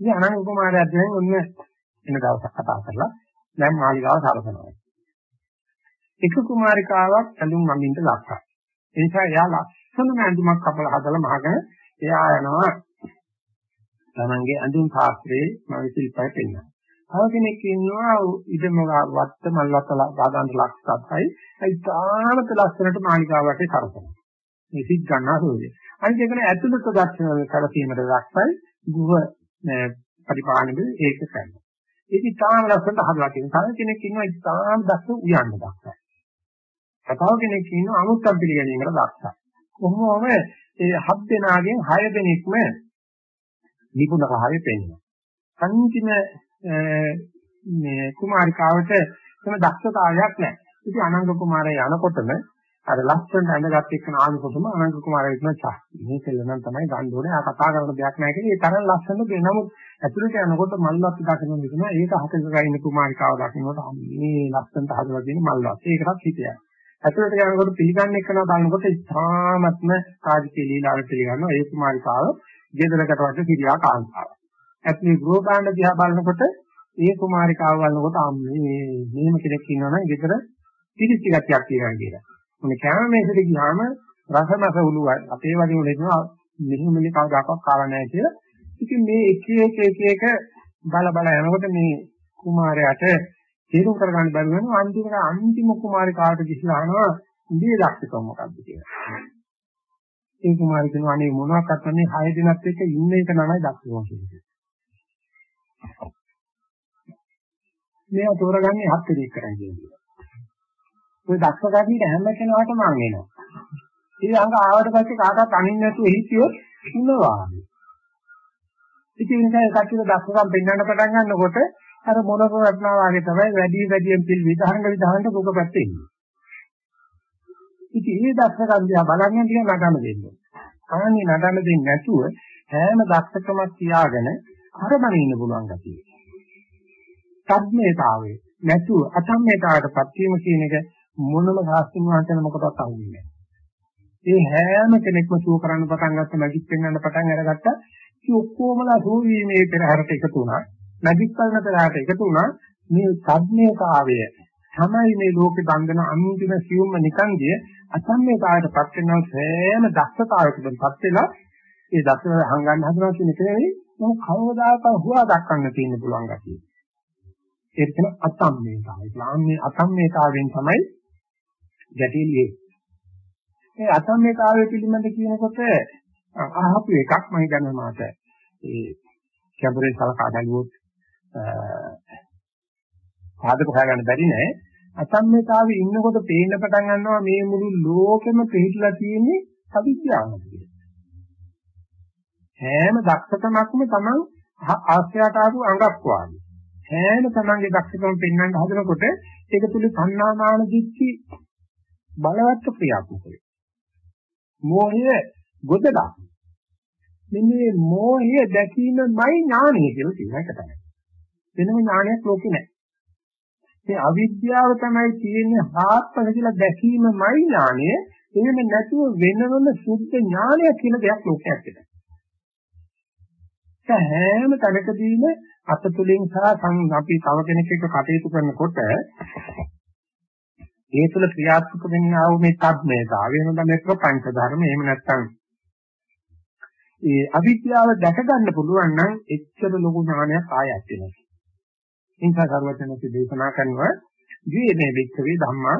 Speaker 1: ඉතින් අනංග කුමාරයා දැන් ඔන්න එන දවසක් කතා කරලා දැන් මාලිගාව සලසනවා. එක කුමාරිකාවක් ඇඳුම් අඳින්න ලක්කා. ඒ නිසා එයා ලස්සනම ඇඳුමක් කපලා හදලා මහගෙන එයා යනවා තමන්ගේ ඇඳුම් ශාස්ත්‍රයේ මම ශිල්පය පෙන්නනවා. තව කෙනෙක් ඉන්නවා ඉදම වත්ත මල්වත්ත ගාදාන්ත ලක්ෂත්යි ඒ තාමත ලස්සනට මාලිකාවට කරකවනවා. මේ සිත් ගන්නා සෝය. අනිත් එකන ඇතුළත දර්ශන කරසීමට දක්වයි ගුව පරිපාලනයේ ඒක කරනවා. ඒක තාම ලස්සනට හදලා තියෙන. තව කෙනෙක් ඉන්නවා තාම දක්ෂ උයන්න දක්වයි. තව කෙනෙක් ඉන්නවා අමුත්තම් පිළිගැනීමකට දක්ෂයි. කොහොමම ඒ හත් දෙනාගෙන් හය දෙනෙක්ම නිපුණකහරි පෙන්වනවා. අන්තිම මේ කුමාරිකාවට තම දක්ෂතාවයක් නැහැ. ඉතින් අනංග කුමාරයා යනකොටම අර ලස්සනට ඇඳගත් එක්කන ආනකොටම අනංග කුමාරයා කියන චා මේ කෙල්ල නම් තමයි ගන්න ඕනේ. ආ කතා කරන දෙයක් නැහැ කියලා ඒ තරම් ලස්සනද නමුත් ඇතුළට යනකොට මල්වත් දකින්න දෙනවා. ඒක හතක ගයින්න කුමාරිකාව දකින්නකොට මේ ලස්සනට හදලා තියෙන මල්වත්. ඒකටත් හිතයක්. ඇතුළට යනකොට පිළිගන්න එක නා බලනකොට ඉතාමත්ම කාජිකේ ලීලාවට පිළිගන්නවා ඒ කුමාරිකාව ගෙදරකට වට සිරියා කාන්තාව. ඇතුළේ ගෘහ භාණ්ඩ දිහා බලනකොට ඒ කුමාරිකාව බලනකොට අම්මේ මෙහෙම කෙනෙක් ඉන්නවනම් ගෙදර පිළිච්ච ගතියක් තියෙනවා කියලා. මොනේ කෑම මේසෙට ගියාම රසමස උළු අපේ වගේ උළු එනවා මෙහෙම මෙලි කවදාකවත් කාලා නැහැ කියලා. ඉතින් මේ එක එක එක එක බල බල යනකොට මේ කුමාරයාට තේරුම් කරගන්න බැරි වෙනවා අන්තිමට අන්තිම කුමාරිකාට ගිහිලා අහනවා ඉන්දිය දක්ෂකම මොකක්ද කියලා. ඒ කුමාරි කියනවා අනේ මොනවාක්වත් නැන්නේ හය දිනක් එක්ක ඉන්න එක නමයි දක්ෂකම කියන්නේ. මේවා තෝරගන්නේ හත් දෙනෙක් කරන් කියනවා. ඔය දක්ෂ කර්මීට හැම කෙනාටම මං එනවා. ඉතින් අංග ආවට පස්සේ කාටවත් අනින්න නැතුව හිටියොත් ඉන්නවා. ඉතින් ඒ නිසා කට්ටිය දක්ෂකම් පෙන්වන්න පටන් ගන්නකොට අර මොනක වටනා වාගේ තමයි වැඩි වැඩියෙන් පිළ විධාන විධානට දුක පැත්තේ ඉන්නේ. ඉතින් මේ දක්ෂකම් දිහා බලන්න දිහා නටන්න දෙන්නේ. අනේ නටන්න දෙන්නේ නැතුව හැම දක්ෂකමක් තියාගෙන අරබන ඉන්න පුළුවන් ගැතියි. සම්මේතාවේ නැතුව අසම්මේතාවටපත් වීම කියන එක මොනම ශාස්ත්‍රීය වහන්සේන මොකටවත් අහුවෙන්නේ නැහැ. ඒ හැම කෙනෙක්ම සුව කරන්න පටන් ගත්ත මැජික් පෙන්වන්න පටන් අරගත්තා. ඒ ඔක්කොමලා සෝවීමේ පෙරහැරට එකතු වුණා. මැජික් කරන පෙරහැරට එකතු වුණා. මේ සම්මේතාවය තමයි මේ ලෝකේ බඳින අන්තිම සියුම්ම නිකන් ගිය අසම්මේතාවයටපත් වෙන සෑම දක්ෂතාවයකටපත් වෙලා ඒ දක්ෂතාවය හංගන්න හදනවා කියන එක නෙවෙයි මොකද කවදාකවත් හුවා දක්වන්න තියෙන්න පුළුවන් ගැතියි. ඒක කියන අසම්මේතාවය. ලාන්නේ අසම්මේතාවෙන් තමයි ගැටෙන්නේ. ඒ අසම්මේතාවය පිළිබඳ කියනකොට අහපු එකක් මම හිතන්නේ මාත ඒ කැඹුරේ සලකා බලුවොත් සාධක හොයාගන්න බැරි නෑ. අසම්මේතාවේ ඉන්නකොට පේන්න පටන් ගන්නවා මේ මුළු ලෝකෙම පිළිట్లా තියෙන්නේ අවිද්‍යාවම කියලා. හැම දක්ෂකමක්ම Taman ආශ්‍රයට ආපු අංගක් වාගේ. හැම තමන්ගේ දක්ෂකම පෙන්වන්න හදනකොට ඒක තුල සන්නාමාන දිච්චි බලවත් ක්‍රියාත්මක වෙනවා. මෝහය ගොඩ දාන. මෙන්න මේ මෝහය දැකීමයි ඥානය කියලා කියන එක තමයි. වෙනම ඥානයක් ලෝකේ නැහැ. මේ අවිද්‍යාව තමයි තියෙන්නේ ආත්මක කියලා දැකීමයි ඥානය. එහෙම නැතුව වෙනවම සුද්ධ ඥානයක් කියලා දෙයක් ලෝකයක් නැහැ. හැම තැනකදීම අතතුලින් සහ අපි තව කෙනෙක් එක්ක කටයුතු කරනකොට ඒ තුළ ක්‍රියාත්මක වෙන්නා වූ මේ තත්මේතාවය එහෙම නැත්නම් ප්‍රපංච ධර්ම එහෙම නැත්නම් ඒ අවිද්‍යාව දැක ගන්න පුළුවන් නම් එච්චර ලොකු ඥානයක් ආයත් වෙනවා. ඉන්සා සර්වඥන්සේ දේශනා කරනවා. ජීනේ වික්ඛවේ ධම්මා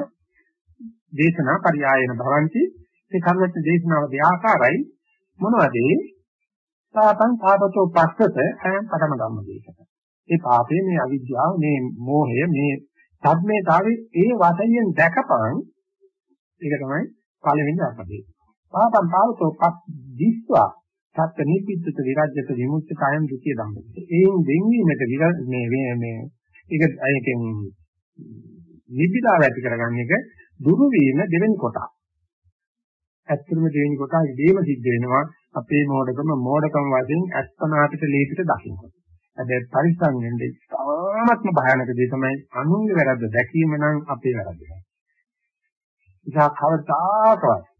Speaker 1: දේශනා පරියායන භවಂತಿ. මේ සර්වඥ දේශනාවදී ආකාරයි. මොනවද පාපං පාපතෝ පස්සත අයම් පදම ධම්ම දේශක. ඒ පාපේ මේ අවිද්‍යාව මේ මෝහය මේ සම්මේතාවේ ඒ වශයෙන් දැකපන්. ඒක තමයි පළවෙනි අපදේ. පාපං පාපතෝ පස් දිස්වා. සත්‍ය නිපිද්දත විරජ්‍යත විමුක්ත කායම් ද්විතිය ධම්ම. ඒන් දෙන්වීමට මේ මේ මේ ඒක අයකින් නිබ්බිදාව ඇති කරගන්න එක දුරු වීම දෙවෙනි කොටස. ඇත්තම දෙවෙනි කොටස ඉදීම සිද්ධ වෙනවා අපේ මෝඩකම මෝඩකම වශයෙන් අස්පනාපිට ලීපිට දකින්නකොට. හැබැයි පරිස්සම් වෙන්නේ තාමත්ම භයානක දේ තමයි අනුන්ගේ වැරද්ද දැකීම නම් අපේ වැරද්ද. ඉතින් කවදාකවත්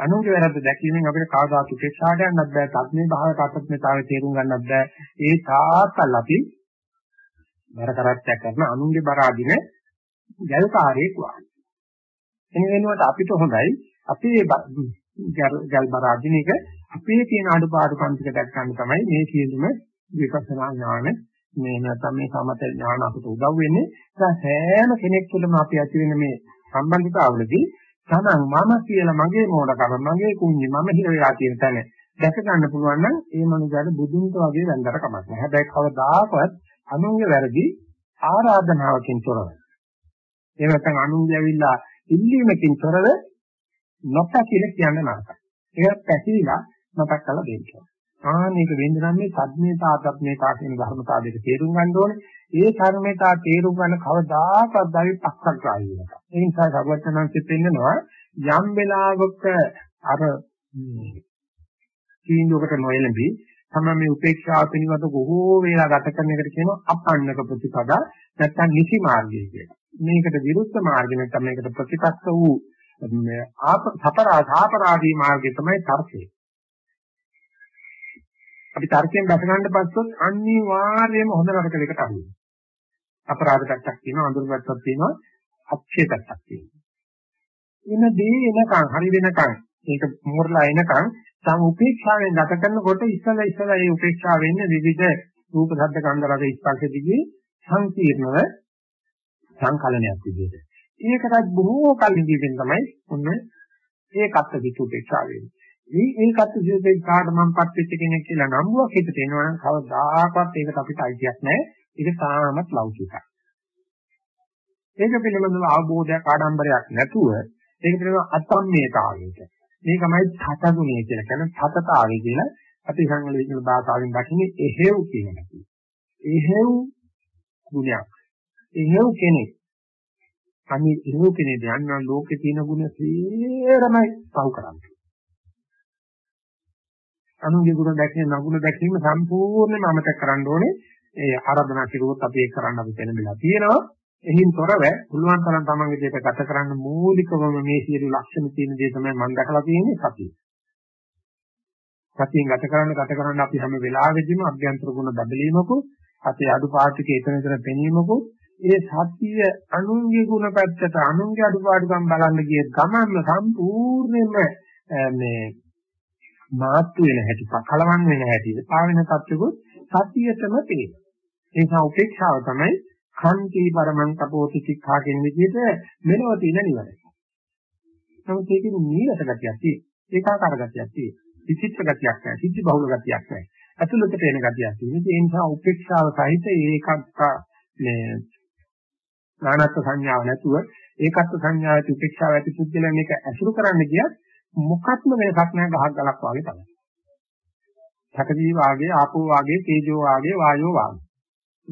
Speaker 1: අනුන්ගේ වැරද්ද දැකීමෙන් අපිට කාදාතු උපේක්ෂා ගන්නත් බෑ තත්මේ භාවක අත්මතාවේ තේරුම් ගන්නත් බෑ. ඒ තාත්තල් අපි බර කරත්තය කරන අනුන්ගේ බර අදින ජල්කාරයෙක් වань එන වෙනුවට අපිට හොඳයි අපේ ජල් බර අදින එක අපේ තියෙන අඩුපාඩුකම් ටික දැක්කම තමයි මේ සියලුම විපස්සනා ඥාන මේ නැත්නම් මේ සමත ඥාන අපට උදව් වෙන්නේ. ඒ හැම කෙනෙක් තුළම අපි ඇති වෙන මේ සම්බන්ධතාවලදී තමන් මම කියලා මගේ මෝඩකම මගේ කුඤ්ඤි මම හිර වෙලා තියෙන තැන දැක ගන්න පුළුවන් නම් ඒ මනුස්සයාට බුදුන්ට වගේ වැන්දර කමක් නැහැ. හැබැයි කවදාකවත් අනුන්ගේ වැරදි ආරාධනාවකින් තොරව. එහෙම නැත්නම් අනුන්ගේ ඇවිල්ලා ඉල්ලීමකින් තොරව නොපැකිල කියන්න නරකයි. ඒක පැකිලිලා මතක් කරලා දෙන්න. ආනේක වෙන්න නම් මේ සද්මේතා ආත්මේතා කියන ධර්මතාව දෙක තේරුම් ගන්න ඕනේ. ඒ ධර්මේතා තේරුම් ගන්න කවදාකවත් අපි පස්සක්කාරී වෙනවා. ඒ නිසා සර්වඥාන්සේ පෙන්නනවා යම් වෙලාවක අර තීන්දුවකට නොයලඹී තමයි මේ උපේක්ෂාව පිළිබඳ බොහෝ වේලා ගත කරන එකට කියනවා අපන්නක ප්‍රතිපදා නැත්නම් නිසි මාර්ගය කියලා. මේකට විරුද්ධ මාර්ගය නැත්නම් මේකට ප්‍රතිපක්ෂ වූ ආප සතරා සාපරාදී මාර්ගය තමයි තර්කය. අපි තර්කයෙන් දැක ගන්න පස්සොත් අනිවාර්යයෙන්ම හොඳ නරක දෙකට අහු වෙනවා. අපරාධ පැත්තක් තියෙනවා, අඳුරු පැත්තක් තියෙනවා, අක්ෂේ පැත්තක් තියෙනවා. එන දේ එනකන් හරි වෙනකන් ඒක මොරලා එනකන් සම උපේක්ෂාවෙන් ගත කරනකොට ඉස්සලා ඉස්සලා මේ උපේක්ෂාව වෙන්නේ විවිධ රූප ශබ්ද ගන්ධ රස ස්පර්ශ දිගේ සංකීර්ණව සංකලනයක් විදිහට. ඒකටත් බොහෝ කල් ඉඳීමෙන් තමයි ඔන්න ඒකත් විචු උපේක්ෂාව වෙන්නේ. මේ ඒකත් ජීවිතේ කාට මම්පත් වෙච්ච කෙනෙක් කියලා නම්බුවක් හිතට එනවා නම් කවදාකවත් ඒකට අපිට අයිතියක් නැහැ. ඒක තාමත් ලෞකිකයි. ඒක පිළිබඳව අවබෝධයක් ආඩම්බරයක් නැතුව ඒක පිළිබඳව අත්ම්මේතාවයට මේකමයි තතගුණය කියලා කියන්නේ තතතාවය කියලා අපි සංගල විදින භාෂාවෙන් දකින්නේ එහෙව් කියන එක. එහෙව් ගුණයක්. එහෙව් කෙනෙක්. අනිත් එහෙව් කෙනෙක් යනවා ලෝකේ තියෙන ගුණ සියරමයි පහු කරන්නේ. අනුන්ගේ ගුණ දැකීම නගුණ දැකීම සම්පූර්ණයෙන්ම අමතක කරන්න ඕනේ. ඒ ආරාධනා කිරුවොත් අපි ඒක කරන්න අපි පෙළඹිලා තියෙනවා. එහින් තොරව පුළුවන් තරම් තමන්ගේ දේට ගත කරන්න මූලිකවම මේ සියලු ලක්ෂණ තියෙන දේ තමයි මම දැකලා තියෙන්නේ සතිය. සතියෙන් ගත කරන්න ගත කරන්න අපි හැම වෙලාවෙදිම අභ්‍යන්තර ගුණ බබලීමකෝ අපේ අඩුපාඩුක එතන එතන පෙනීමකෝ ඒ සතිය අනුන්ගේ ගුණ පැත්තට අනුන්ගේ අඩුපාඩුකම් බලන්න ගිය ගමන්ම සම්පූර්ණයෙන්ම මේ මාත්තු වෙන හැටි, කලවම් වෙන හැටි, පාවෙන තත්ත්වෙකුත් සතියටම පේනවා. ඒ නිසා උපේක්ෂාව තමයි කන්ති පරමං තපෝති සික්ඛා කියන විදිහට මෙලව තියෙන නිවන. නමුත් ඒකේ නීරස ගතියක් තියෙනවා. ඒකාකාර ගතියක් තියෙනවා. විචිත්‍ර ගතියක් නැහැ. සිද්ධි බහුල ගතියක් නැහැ. අතුලට එන ගතියක් තියෙනවා. ඒ නිසා උපේක්ෂාව සහිත ඒකක් මේ නානත් සංඥාව නැතුව ඒකත් සංඥාවට උපේක්ෂාව ඇති පුද්ගලයන් එක ඇසුරු කරන්න ගියත් මොකක්ම වෙනසක් නැහැ ගහක් ගලක් වගේ තමයි. සකදී වාගේ ආපෝ වාගේ තේජෝ වාගේ වායෝ වාගේ.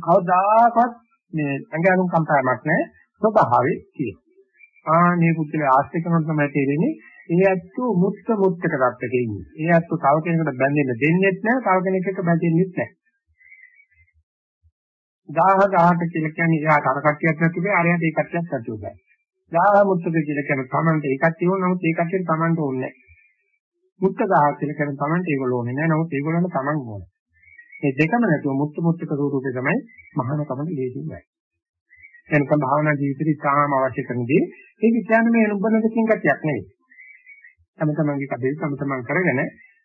Speaker 1: කවදාකවත් මේ අංගයන් කම්පාවක් නැහැ ස්වභාවයේ තියෙන. ආ මේ පුද්ගලයා ආස්තික කරන තමයි තේරෙන්නේ ඒ ඇත්තෝ මුත්ත මුත්තක தත්තක ඉන්නේ. ඒ ඇත්තෝ තව කෙනෙකුට බැඳෙන්න දෙන්නෙත් නැහැ, තව කෙනෙක් එක්ක බැඳෙන්නෙත් නැහැ. 1000 1000ට කියලා කියන්නේ එයාට අර කට්ටියක් නැතුනේ අරයට ඒ කට්ටියක් නැතුව බෑ. 1000 මුත්තක කියලා කියන්නේ Tamanට ඒ කට්ටිය ඕන නමුත් ඒ කට්ටියට Tamanට ඕනේ නැහැ. මුත්ත 1000 කියලා කියන්නේ Tamanට ඒගොල්ලෝ ඕනේ නැහැ නමුත් ඒගොල්ලන්ට Taman ඕනේ. මේ දෙකම නැතුව මුත්ත මුත්තක ස්වරූපේ තමයි මහානකමට ලේසින් වෙන්නේ. එනකම් භාවනා ජීවිතේ ඉතාම අවශ්‍ය කරන දේ ඒක කියන්නේ මේ නුඹනකකින් ගැටියක් නෙවෙයි. තම තමන්ගේ කඩේ තම තමන් කරගෙන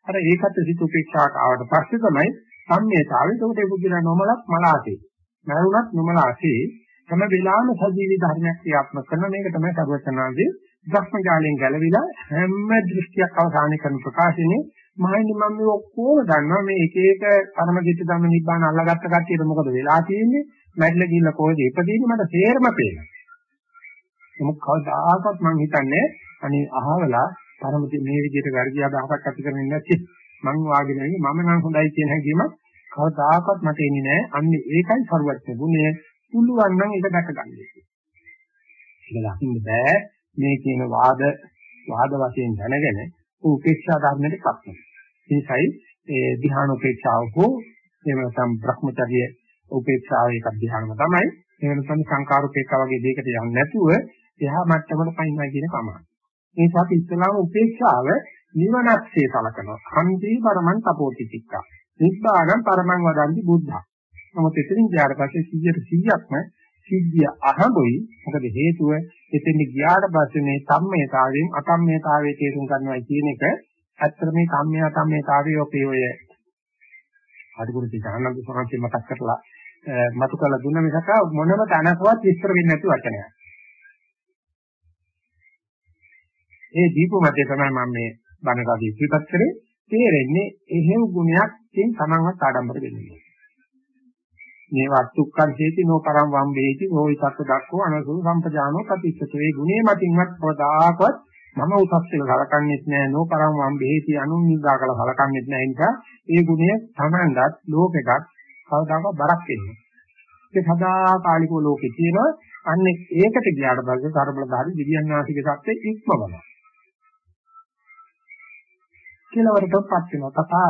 Speaker 1: අර ඒකත් සිත උපේක්ෂාට ආවට පස්සේ තමයි සම්මේතාවේ ඒකට ඒ පුදුලා නොමලක් මලාසේ. නැරුණත් නොමලාසේ තම වෙලාවම සජීවී ධර්මයක් ක්‍රියාත්මක කරන මේක තමයි සර්වචනාදී භ්‍රමජාලයෙන් ගැලවිලා හැම දෘෂ්ටියක් අවසානයේ කරන ප්‍රකාශනේ මහින්ද මම මේ ඔක්කොම දන්නවා. මේ එක එක පරම දිට්ඨ ධම්ම නිබ්බාන අල්ලගත්ත කට්ටියට මොකද වෙලා තියෙන්නේ? මැරිලා ගිහිල්ලා කොහෙද ඉපදෙන්නේ? මට තේරම පේනවා. නමුත් කවදාකවත් මම හිතන්නේ අනේ අහවලා පරම මේ විදිහට වැඩි අදහසක් ඇති කරගෙන ඉන්නත් මං වාගේ නෙවෙයි මම නම් හොඳයි කියන හැඟීම කවදාකවත් මට එන්නේ නැහැ. අන්නේ ඒකයි සරුවත් ගුණය පුළුවන් නම් ඒක දැක ගන්න. ඒක දකින්න බෑ. මේ කියන වාද වාද වශයෙන් දැනගෙන උපේක්ෂා ධර්මයට පත් වෙනවා. ඒකයි ඒ ධ්‍යාන උපේක්ෂාව හෝ එහෙම නැත්නම් භ්‍රමචර්ය උපේක්ෂාව එක ධ්‍යානම තමයි. එහෙම නැත්නම් සංකාර උපේක්ෂාව වගේ දෙයකට යන්නේ නැතුව එහා මට්ටමට පයින්නවා කියන කමාන. මේ සති ඉස්සලාම උපේක්ෂාව නිවනක්සේ සලකනවා. ඛන්දී පරමං තපෝති චික්කා. නිබ්බාණං පරමං වදන්ති බුද්ධා. නමුත් එතනින් ගියාට පස්සේ 100%ක්ම සිද්ධිය අහඹුයි. මොකද හේතුව එතෙන් ගියාට පස්සේ මේ සම්මේතාවයෙන් අසම්මේතාවයේ තේරුම් ගන්නවා කියන එක ඇත්තට මේ කම්මේ අසම්මේතාවයේ ඔපේ ඔය අදිගුරුති ජානන්ද සෝරන්ති මතක් කරලා මතු කළ දුන්න මිසක මොනම තැනකවත් විස්තර වෙන්නේ නැති වචනයක්. ඒ දීපු මැදේ තමයි මම මේ බණකදී ඉතිපත් කරේ තේරෙන්නේ එහෙම ගුණයක් තින් තමන්වත් ආඩම්බර වෙන්නේ. මේ වස්තුක්කං හේති නෝ පරම් වම් වේති නෝ විතක්ක දක්කෝ අනසු සම්පජානෝ කතිස්සතු ඒ ගුණේ මතින්වත් කවදාකවත් මම උසස් කියලා සලකන්නේත් නෑ. නෝ පරම් වම් වේති අනුන් නිදා කළ සලකන්නේත් නෑ. නිසා ඒ ගුණය තමන්වත් ලෝකෙකත් කවදාකවත් බරක් වෙන්නේ ඒ සදාකාලිකව ලෝකේ තියෙනවා. අන්නේ ඒකට ගියාට පස්සේ සර්බලධාරි දිව්‍යන් වාසික සත්‍යෙ ඉක්මවනවා. කෙලවරටපත් වෙනවා. තථා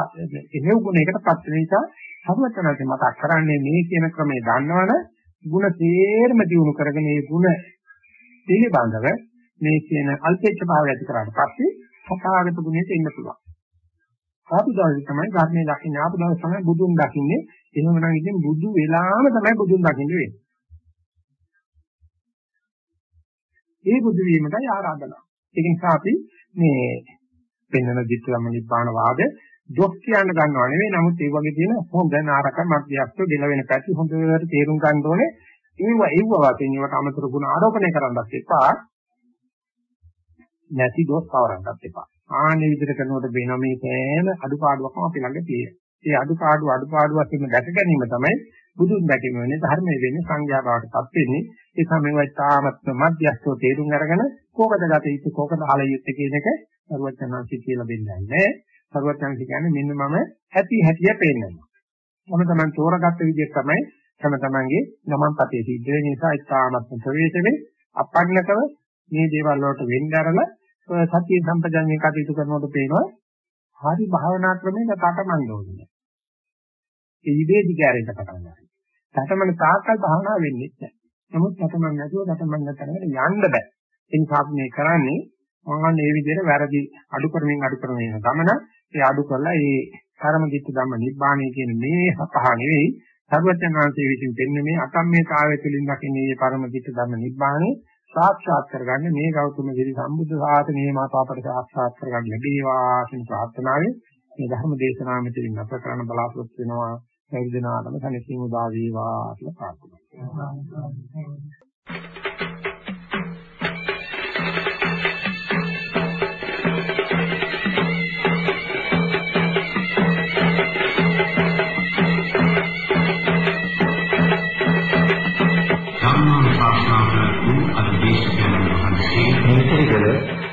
Speaker 1: එහෙව් ගුණයකටපත් වෙන නිසා සර්වඥාන්සේ මතක් කරන්නේ මේ කියන ක්‍රමය දන්නවනේ ಗುಣ තේරම දිනු කරගෙන මේ ಗುಣ පිළිබඳව මේ කියන අල්පේච්ඡ භාවය ඇති කරාට පස්සේ සතාගත ගුණයට එන්න පුළුවන්. ආපුදාවේ තමයි ධර්මයේ දකින්නේ ආපුදාවේ තමයි බුදුන් දකින්නේ එහෙමනම් ඉතින් බුදු වෙලාම තමයි බුදුන් දකින්නේ වෙන්නේ. ඒ බුදු වීමටයි ආරාධනා. ඒක නිසා අපි මේ පෙන්වන දිට්ඨියම නිබ්බාන වාද දොස් කියන්න ගන්නව නෙවෙයි. නමුත් ඒ වගේ තියෙන හොඳ නාරක මධ්‍යස්ථ දෙල වෙන පැති හොඳට තේරුම් ගන්න ඕනේ. ඒව ඒව වශයෙන් ඒවට අමතර ගුණ ආරෝපණය කරන්නත් එපා. නැති දොස් කවරන්නත් එපා. ආන්නේ විදිහට කරනකොට වෙන මේ සෑම අඩුපාඩුවක්ම අපි ළඟ තියෙනවා ඒ අඩුපාඩු අඩුපාඩු වශයෙන් දැක ගැනීම තමයි බුදුන් දැකීම වෙන්නේ ධර්මයේ වෙන්නේ සංඥා බවටපත් වෙන්නේ. ඒ සමේවයි තාමත් මධ්‍යස්ථව තේරුම් අරගෙන කෝකද ගත යුතු කෝකද හල යුත්තේ කියන එක සරුවචනාංශي කියලා දෙන්නේ නැහැ. සරුවචනාංශي කියන්නේ මෙන්න මම ඇති හැටිය පේනවා මම තමයි තෝරාගත්ත විදිහ තමයි තම තමන්ගේ ගමන් පතේ සිද්ධ වෙන නිසා ඉතාමත් ප්‍රවේශමේ අපන්නකව මේ දේවල් වලට වෙන්න අරලා සතිය සම්පජන්ණය කටයුතු කරනකොට පේනවා හරි භාවනා ක්‍රමයක තටමන්න ඕනේ. ඒ ඉවේදි කැරෙන්න පටන් ගන්නවා. තටමන තාක්කල් භාවනා වෙන්නේ නැහැ. නමුත් තටමන් නැතුව තටමන් නැතරකට යන්න බෑ. ඒ නිසා මේ කරන්නේ මම මේ විදිහට වැරදි අඩු කරමින් අඩු කරමින් ගමන ඒ අඩු කරලා ඒ කර්ම දිට්ඨ ධම්ම නිබ්බාණය කියන මේ පහ නෙවෙයි. සර්වඥාන් වහන්සේ විසින් දෙන්නේ මේ අකම්මේතාවය තුළින් දකින්නේ මේ පරම දිට්ඨ ධම්ම නිබ්බාණය සාක්ෂාත් කරගන්න මේ ගෞතම ගිරි සම්බුද්ධ ශාසනයේ මාතාපට සාක්ෂාත් කරගන්න ලැබේවා කියන ප්‍රාර්ථනාවෙන් මේ ධර්ම දේශනාව මෙතනින් අප කරන්න බලාපොරොත්තු වෙනවා. ඒ දිනාටම සැනසීම උදා වේවා කියලා ප්‍රාර්ථනා කරනවා.